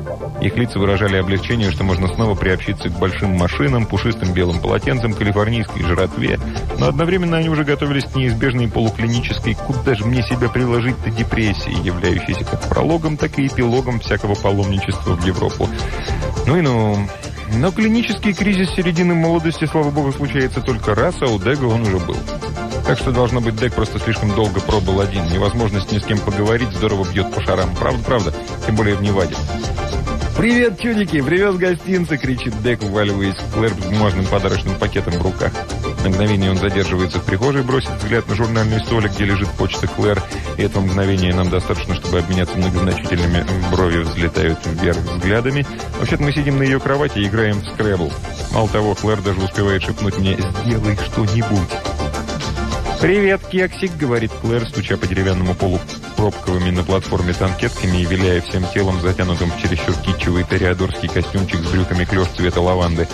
Speaker 1: Их лица выражали облегчение, что можно снова приобщиться к большим машинам, пушистым белым полотенцам, калифорнийской жратве, но одновременно они уже готовились к неизбежной полуклинической «куда же мне себя приложить-то депрессии», являющейся как прологом, так и эпилогом всякого паломничества в Европу. Ну и ну... Но клинический кризис середины молодости, слава богу, случается только раз, а у Дега он уже был. Так что, должно быть, Дек просто слишком долго пробыл один. Невозможность ни с кем поговорить здорово бьет по шарам. Правда, правда. Тем более в Неваде. «Привет, чудики! Привез гостинцы!» — кричит Дек, уваливаясь в Клэр с бумажным подарочным пакетом в руках. На мгновение он задерживается в прихожей, бросит взгляд на журнальный столик, где лежит почта Клэр. И этого мгновения нам достаточно, чтобы обменяться многозначительными брови взлетают вверх взглядами. Вообще-то мы сидим на ее кровати и играем в скребл. Мало того, Клэр даже успевает шепнуть мне «Сделай что-нибудь». «Привет, кексик», — говорит Клэр, стуча по деревянному полу пробковыми на платформе танкетками и виляя всем телом, затянутым в чересчур китчевый ториадорский костюмчик с брюками клёш цвета лаванды.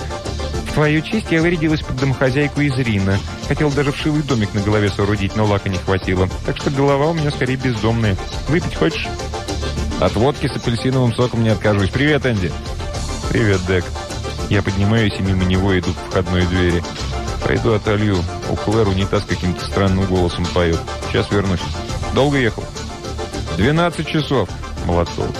Speaker 1: «В твою честь я вырядилась под домохозяйку из Рина. Хотел даже вшивый домик на голове соорудить, но лака не хватило. Так что голова у меня скорее бездомная. Выпить хочешь?» «От водки с апельсиновым соком не откажусь. Привет, Энди!» «Привет, Дек». Я поднимаюсь и мимо него иду к входной двери. Пойду отолью. У Клэр унитаз каким-то странным голосом поет. Сейчас вернусь. Долго ехал? 12 часов. Молодцов.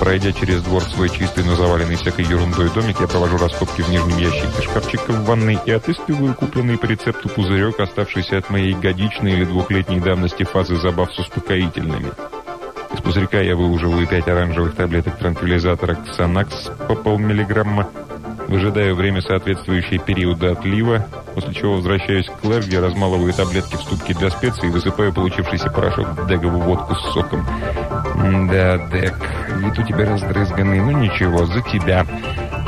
Speaker 1: Пройдя через двор свой чистый, но заваленный всякой ерундой домик, я провожу раскопки в нижнем ящике шкафчика в ванной и отыскиваю купленный по рецепту пузырек, оставшийся от моей годичной или двухлетней давности фазы забав с успокоительными. Из пузырька я выуживаю пять оранжевых таблеток транквилизатора Ксанакс по полмиллиграмма, Выжидаю время, соответствующее периоду отлива, после чего возвращаюсь к Клэр, где размалываю таблетки в ступке для специй и высыпаю получившийся порошок в деговую водку с соком. «Да, Дек, вид у тебя раздрызганный, ну ничего, за тебя.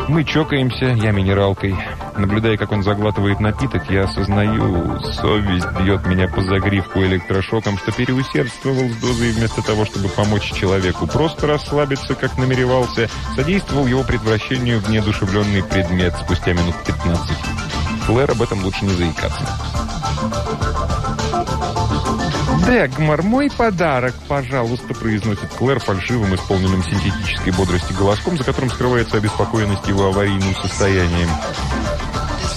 Speaker 1: Мы чокаемся, я минералкой. Наблюдая, как он заглатывает напиток, я осознаю, совесть бьет меня по загривку электрошоком, что переусердствовал с дозой вместо того, чтобы помочь человеку просто расслабиться, как намеревался, содействовал его предвращению в неодушевленный предмет спустя минут 15. Клэр об этом лучше не заикаться.
Speaker 2: «Дегмар, мой подарок, пожалуйста», произносит Клэр фальшивым, исполненным синтетической бодрости голоском, за которым скрывается обеспокоенность его аварийным состоянием.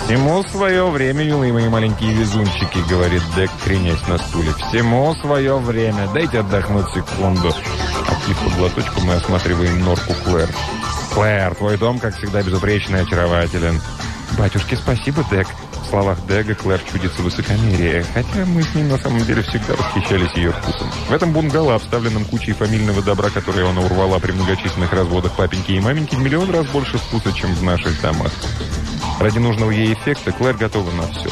Speaker 2: «Всему свое время, милые мои маленькие везунчики», — говорит Дек, кренясь на стуле. «Всему свое время. Дайте отдохнуть секунду». Отпив глоточку, мы осматриваем норку Клэр. «Клэр, твой дом, как всегда, безупречный и очарователен». «Батюшки, спасибо, Дек». В словах Дега Клэр чудится высокомерие, хотя мы с ним на самом деле всегда восхищались ее вкусом. В этом бунгало, обставленном кучей фамильного добра, которое она урвала при многочисленных разводах папеньки и маменьки, миллион раз больше вкуса, чем в наших домах. Ради нужного ей эффекта Клэр готова на все.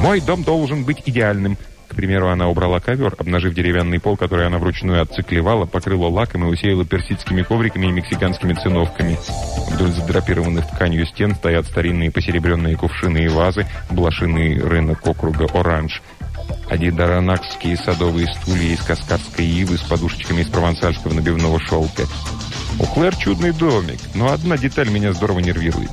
Speaker 2: «Мой дом должен быть идеальным». К примеру, она убрала ковер, обнажив деревянный пол, который она вручную отциклевала, покрыла лаком и усеяла персидскими ковриками и мексиканскими циновками. Вдоль задрапированных тканью стен стоят старинные посеребренные кувшины и вазы, блошиный рынок округа «Оранж». Адидаранакские садовые стулья из каскадской ивы с подушечками из провансальского набивного шелка. У Клэр чудный домик, но одна деталь меня здорово нервирует.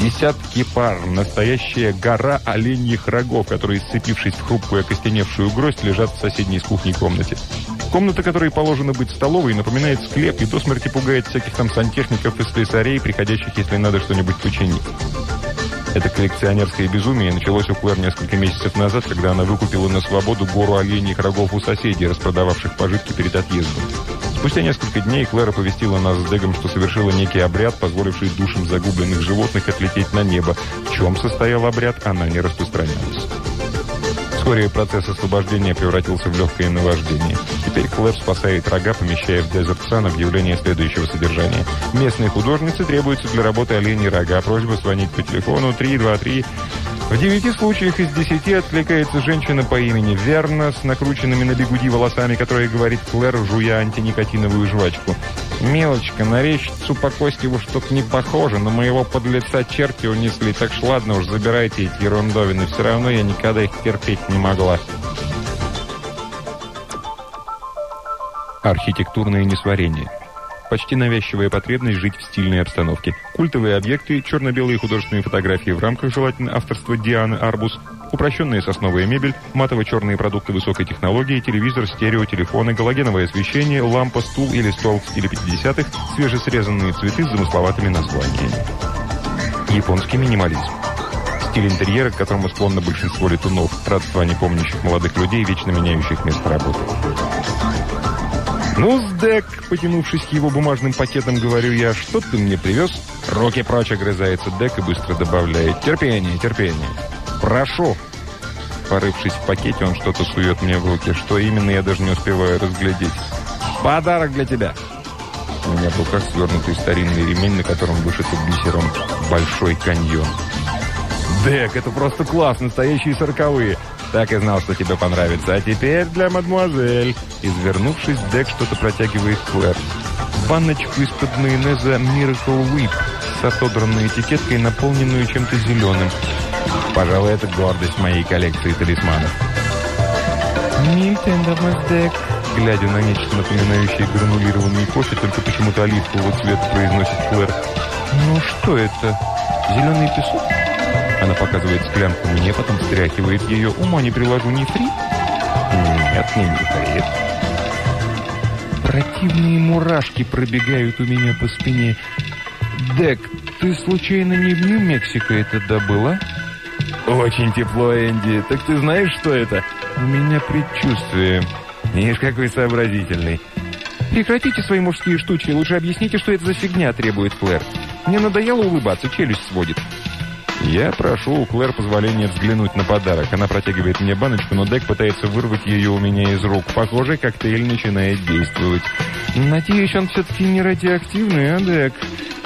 Speaker 2: Десятки пар, настоящая гора оленьих рогов, которые, сцепившись в хрупкую окостеневшую гроздь, лежат в соседней с кухней комнате. Комната, которой положено быть столовой, напоминает склеп и до смерти пугает всяких там сантехников и слесарей, приходящих, если надо что-нибудь починить. Это коллекционерское безумие началось у Клэр несколько месяцев назад, когда она выкупила на свободу гору оленьих рогов у соседей, распродававших пожитки перед отъездом. Спустя несколько дней Клэр оповестила нас с Дегом, что совершила некий обряд, позволивший душам загубленных животных отлететь на небо. В чем состоял обряд, она не распространялась. Вскоре процесс освобождения превратился в легкое наваждение. Теперь Клэр спасает рога, помещая в Desert Sun объявление следующего содержания. Местные художницы требуются для работы оленей рога. Просьба звонить по телефону 323 в девяти случаях из десяти откликается женщина по имени Верна с накрученными на бегуди волосами, которая говорит Клэр, жуя антиникотиновую жвачку. «Мелочка, на речицу по Костеву что-то не похоже, но моего подлеца черти унесли, так что ладно уж, забирайте эти ерундовины, все равно я никогда их терпеть не могла». Архитектурное несварение – почти навязчивая потребность жить в стильной обстановке. Культовые объекты, черно-белые художественные фотографии в рамках, желательно авторства Дианы Арбус, упрощенная сосновая мебель, матово-черные продукты высокой технологии, телевизор, стерео, телефоны, галогеновое освещение, лампа, стул или стол в стиле 50-х, свежесрезанные цветы с замысловатыми названиями. Японский минимализм. Стиль интерьера, к которому склонно большинство летунов, родства непомнящих молодых людей, вечно меняющих место работы. «Ну, Сдек!» — потянувшись к его бумажным пакетам, говорю я, «что ты мне привез?» «Руки прочь!» — огрызается Дек и быстро добавляет, «терпение, терпение!» «Прошу!» Порывшись в пакете, он что-то сует мне в руки. Что именно, я даже не успеваю разглядеть. «Подарок для тебя!» У меня в руках свернутый старинный ремень, на котором вышито бисером «Большой каньон». «Дек, это просто класс! Настоящие сороковые!» Так и знал, что тебе понравится. А теперь для мадмуазель. Извернувшись, Дек что-то протягивает Клэр. Баночку из-под майонеза Miracle Whip с отодранной этикеткой, наполненную чем-то зеленым. Пожалуй, это гордость моей коллекции талисманов. «Мильтендермас Дек», глядя на нечто напоминающее гранулированный кофе, только почему-то оливкового цвета произносит Клэр. «Ну что это? Зеленый песок?» Она показывает склянку мне, потом встряхивает ее. Ума не приложу, не фри? Нет, не нефрит. Противные мурашки пробегают у меня по спине. Дек, ты случайно не в Нью-Мексико это добыла? Очень тепло, Энди. Так ты знаешь, что это? У меня предчувствие. Ишь, какой сообразительный. Прекратите свои мужские штучки. Лучше объясните, что это за фигня, требует Клэр. Мне надоело улыбаться, челюсть сводит. Я прошу у Клэр позволения взглянуть на подарок. Она протягивает мне баночку, но Дек пытается вырвать ее у меня из рук. Похоже, коктейль начинает действовать. Надеюсь, он все-таки не радиоактивный, а, Дек?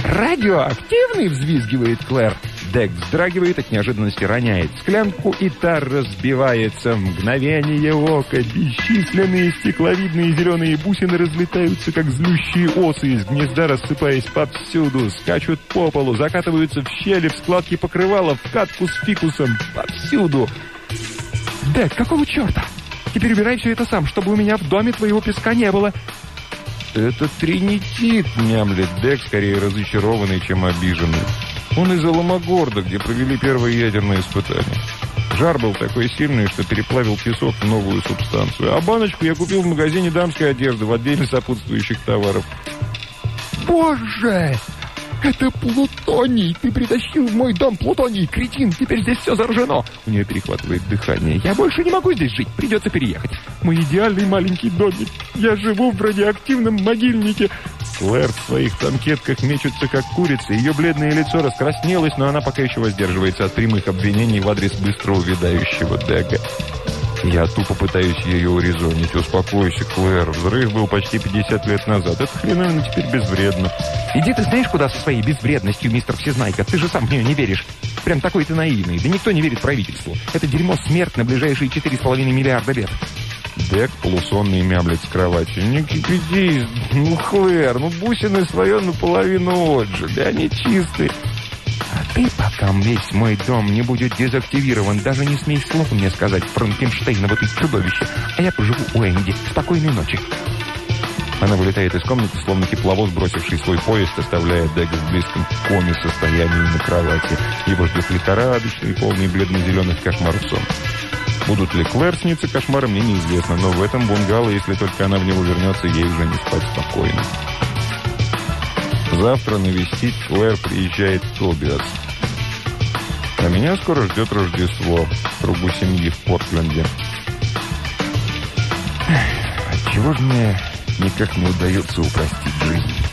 Speaker 2: «Радиоактивный?» — взвизгивает Клэр.
Speaker 1: Дек вздрагивает, от неожиданности роняет склянку, и та разбивается. В мгновение ока бесчисленные стекловидные зеленые бусины разлетаются, как злющие осы из гнезда, рассыпаясь повсюду, скачут по полу, закатываются в щели, в складки покрывала, в катку с фикусом, повсюду. «Дек, какого черта? Теперь убирай все это сам, чтобы у меня в доме твоего песка не было!»
Speaker 2: «Это тринитит», — мямлет Дек, скорее разочарованный, чем обиженный. Он из Аламогорда, где провели первое ядерное испытание. Жар был такой сильный, что переплавил песок в новую субстанцию. А баночку я купил в магазине дамской одежды в отделе сопутствующих товаров.
Speaker 1: «Боже! Это плутоний! Ты притащил в мой дом плутоний, кретин! Теперь здесь все заражено!» У нее перехватывает дыхание. «Я больше не могу здесь жить! Придется переехать! Мой идеальный маленький домик! Я живу в радиоактивном могильнике!»
Speaker 2: Клэр в своих танкетках мечется, как курица. Ее бледное лицо раскраснелось, но она пока еще воздерживается от прямых обвинений в адрес быстро увядающего Дега. Я тупо пытаюсь ее урезонить. Успокойся, Клэр. Взрыв был почти 50 лет назад. Это хреновина теперь безвредно.
Speaker 1: Иди ты знаешь куда со своей безвредностью, мистер Всезнайка? Ты же сам в нее не веришь. Прям такой ты наивный. Да никто не верит правительству. Это дерьмо смерть на ближайшие 4,5 миллиарда лет.
Speaker 2: Дек полусонный мямлет с кровати. «Не кипятись, ну, Клэр, ну бусины свое наполовину отжили, они чистые».
Speaker 1: «А ты, пока весь мой дом не будет дезактивирован, даже не смей слов мне сказать, Франкенштейново ты чудовище, а я поживу у Энди. Спокойной ночи».
Speaker 2: Она вылетает из комнаты, словно тепловоз, бросивший свой поезд, оставляя Дега в близком коме состоянии на кровати. Его ждет лихорадочный, полный бледно-зеленых кошмаров сон. Будут ли Клэр сниться кошмары, мне неизвестно, но в этом бунгало, если только она в него вернется, ей уже не спать спокойно. Завтра навестить Клэр приезжает Тобиас. А меня скоро ждет Рождество в кругу семьи в Портленде.
Speaker 1: Отчего же мне никак не удается упростить жизнь?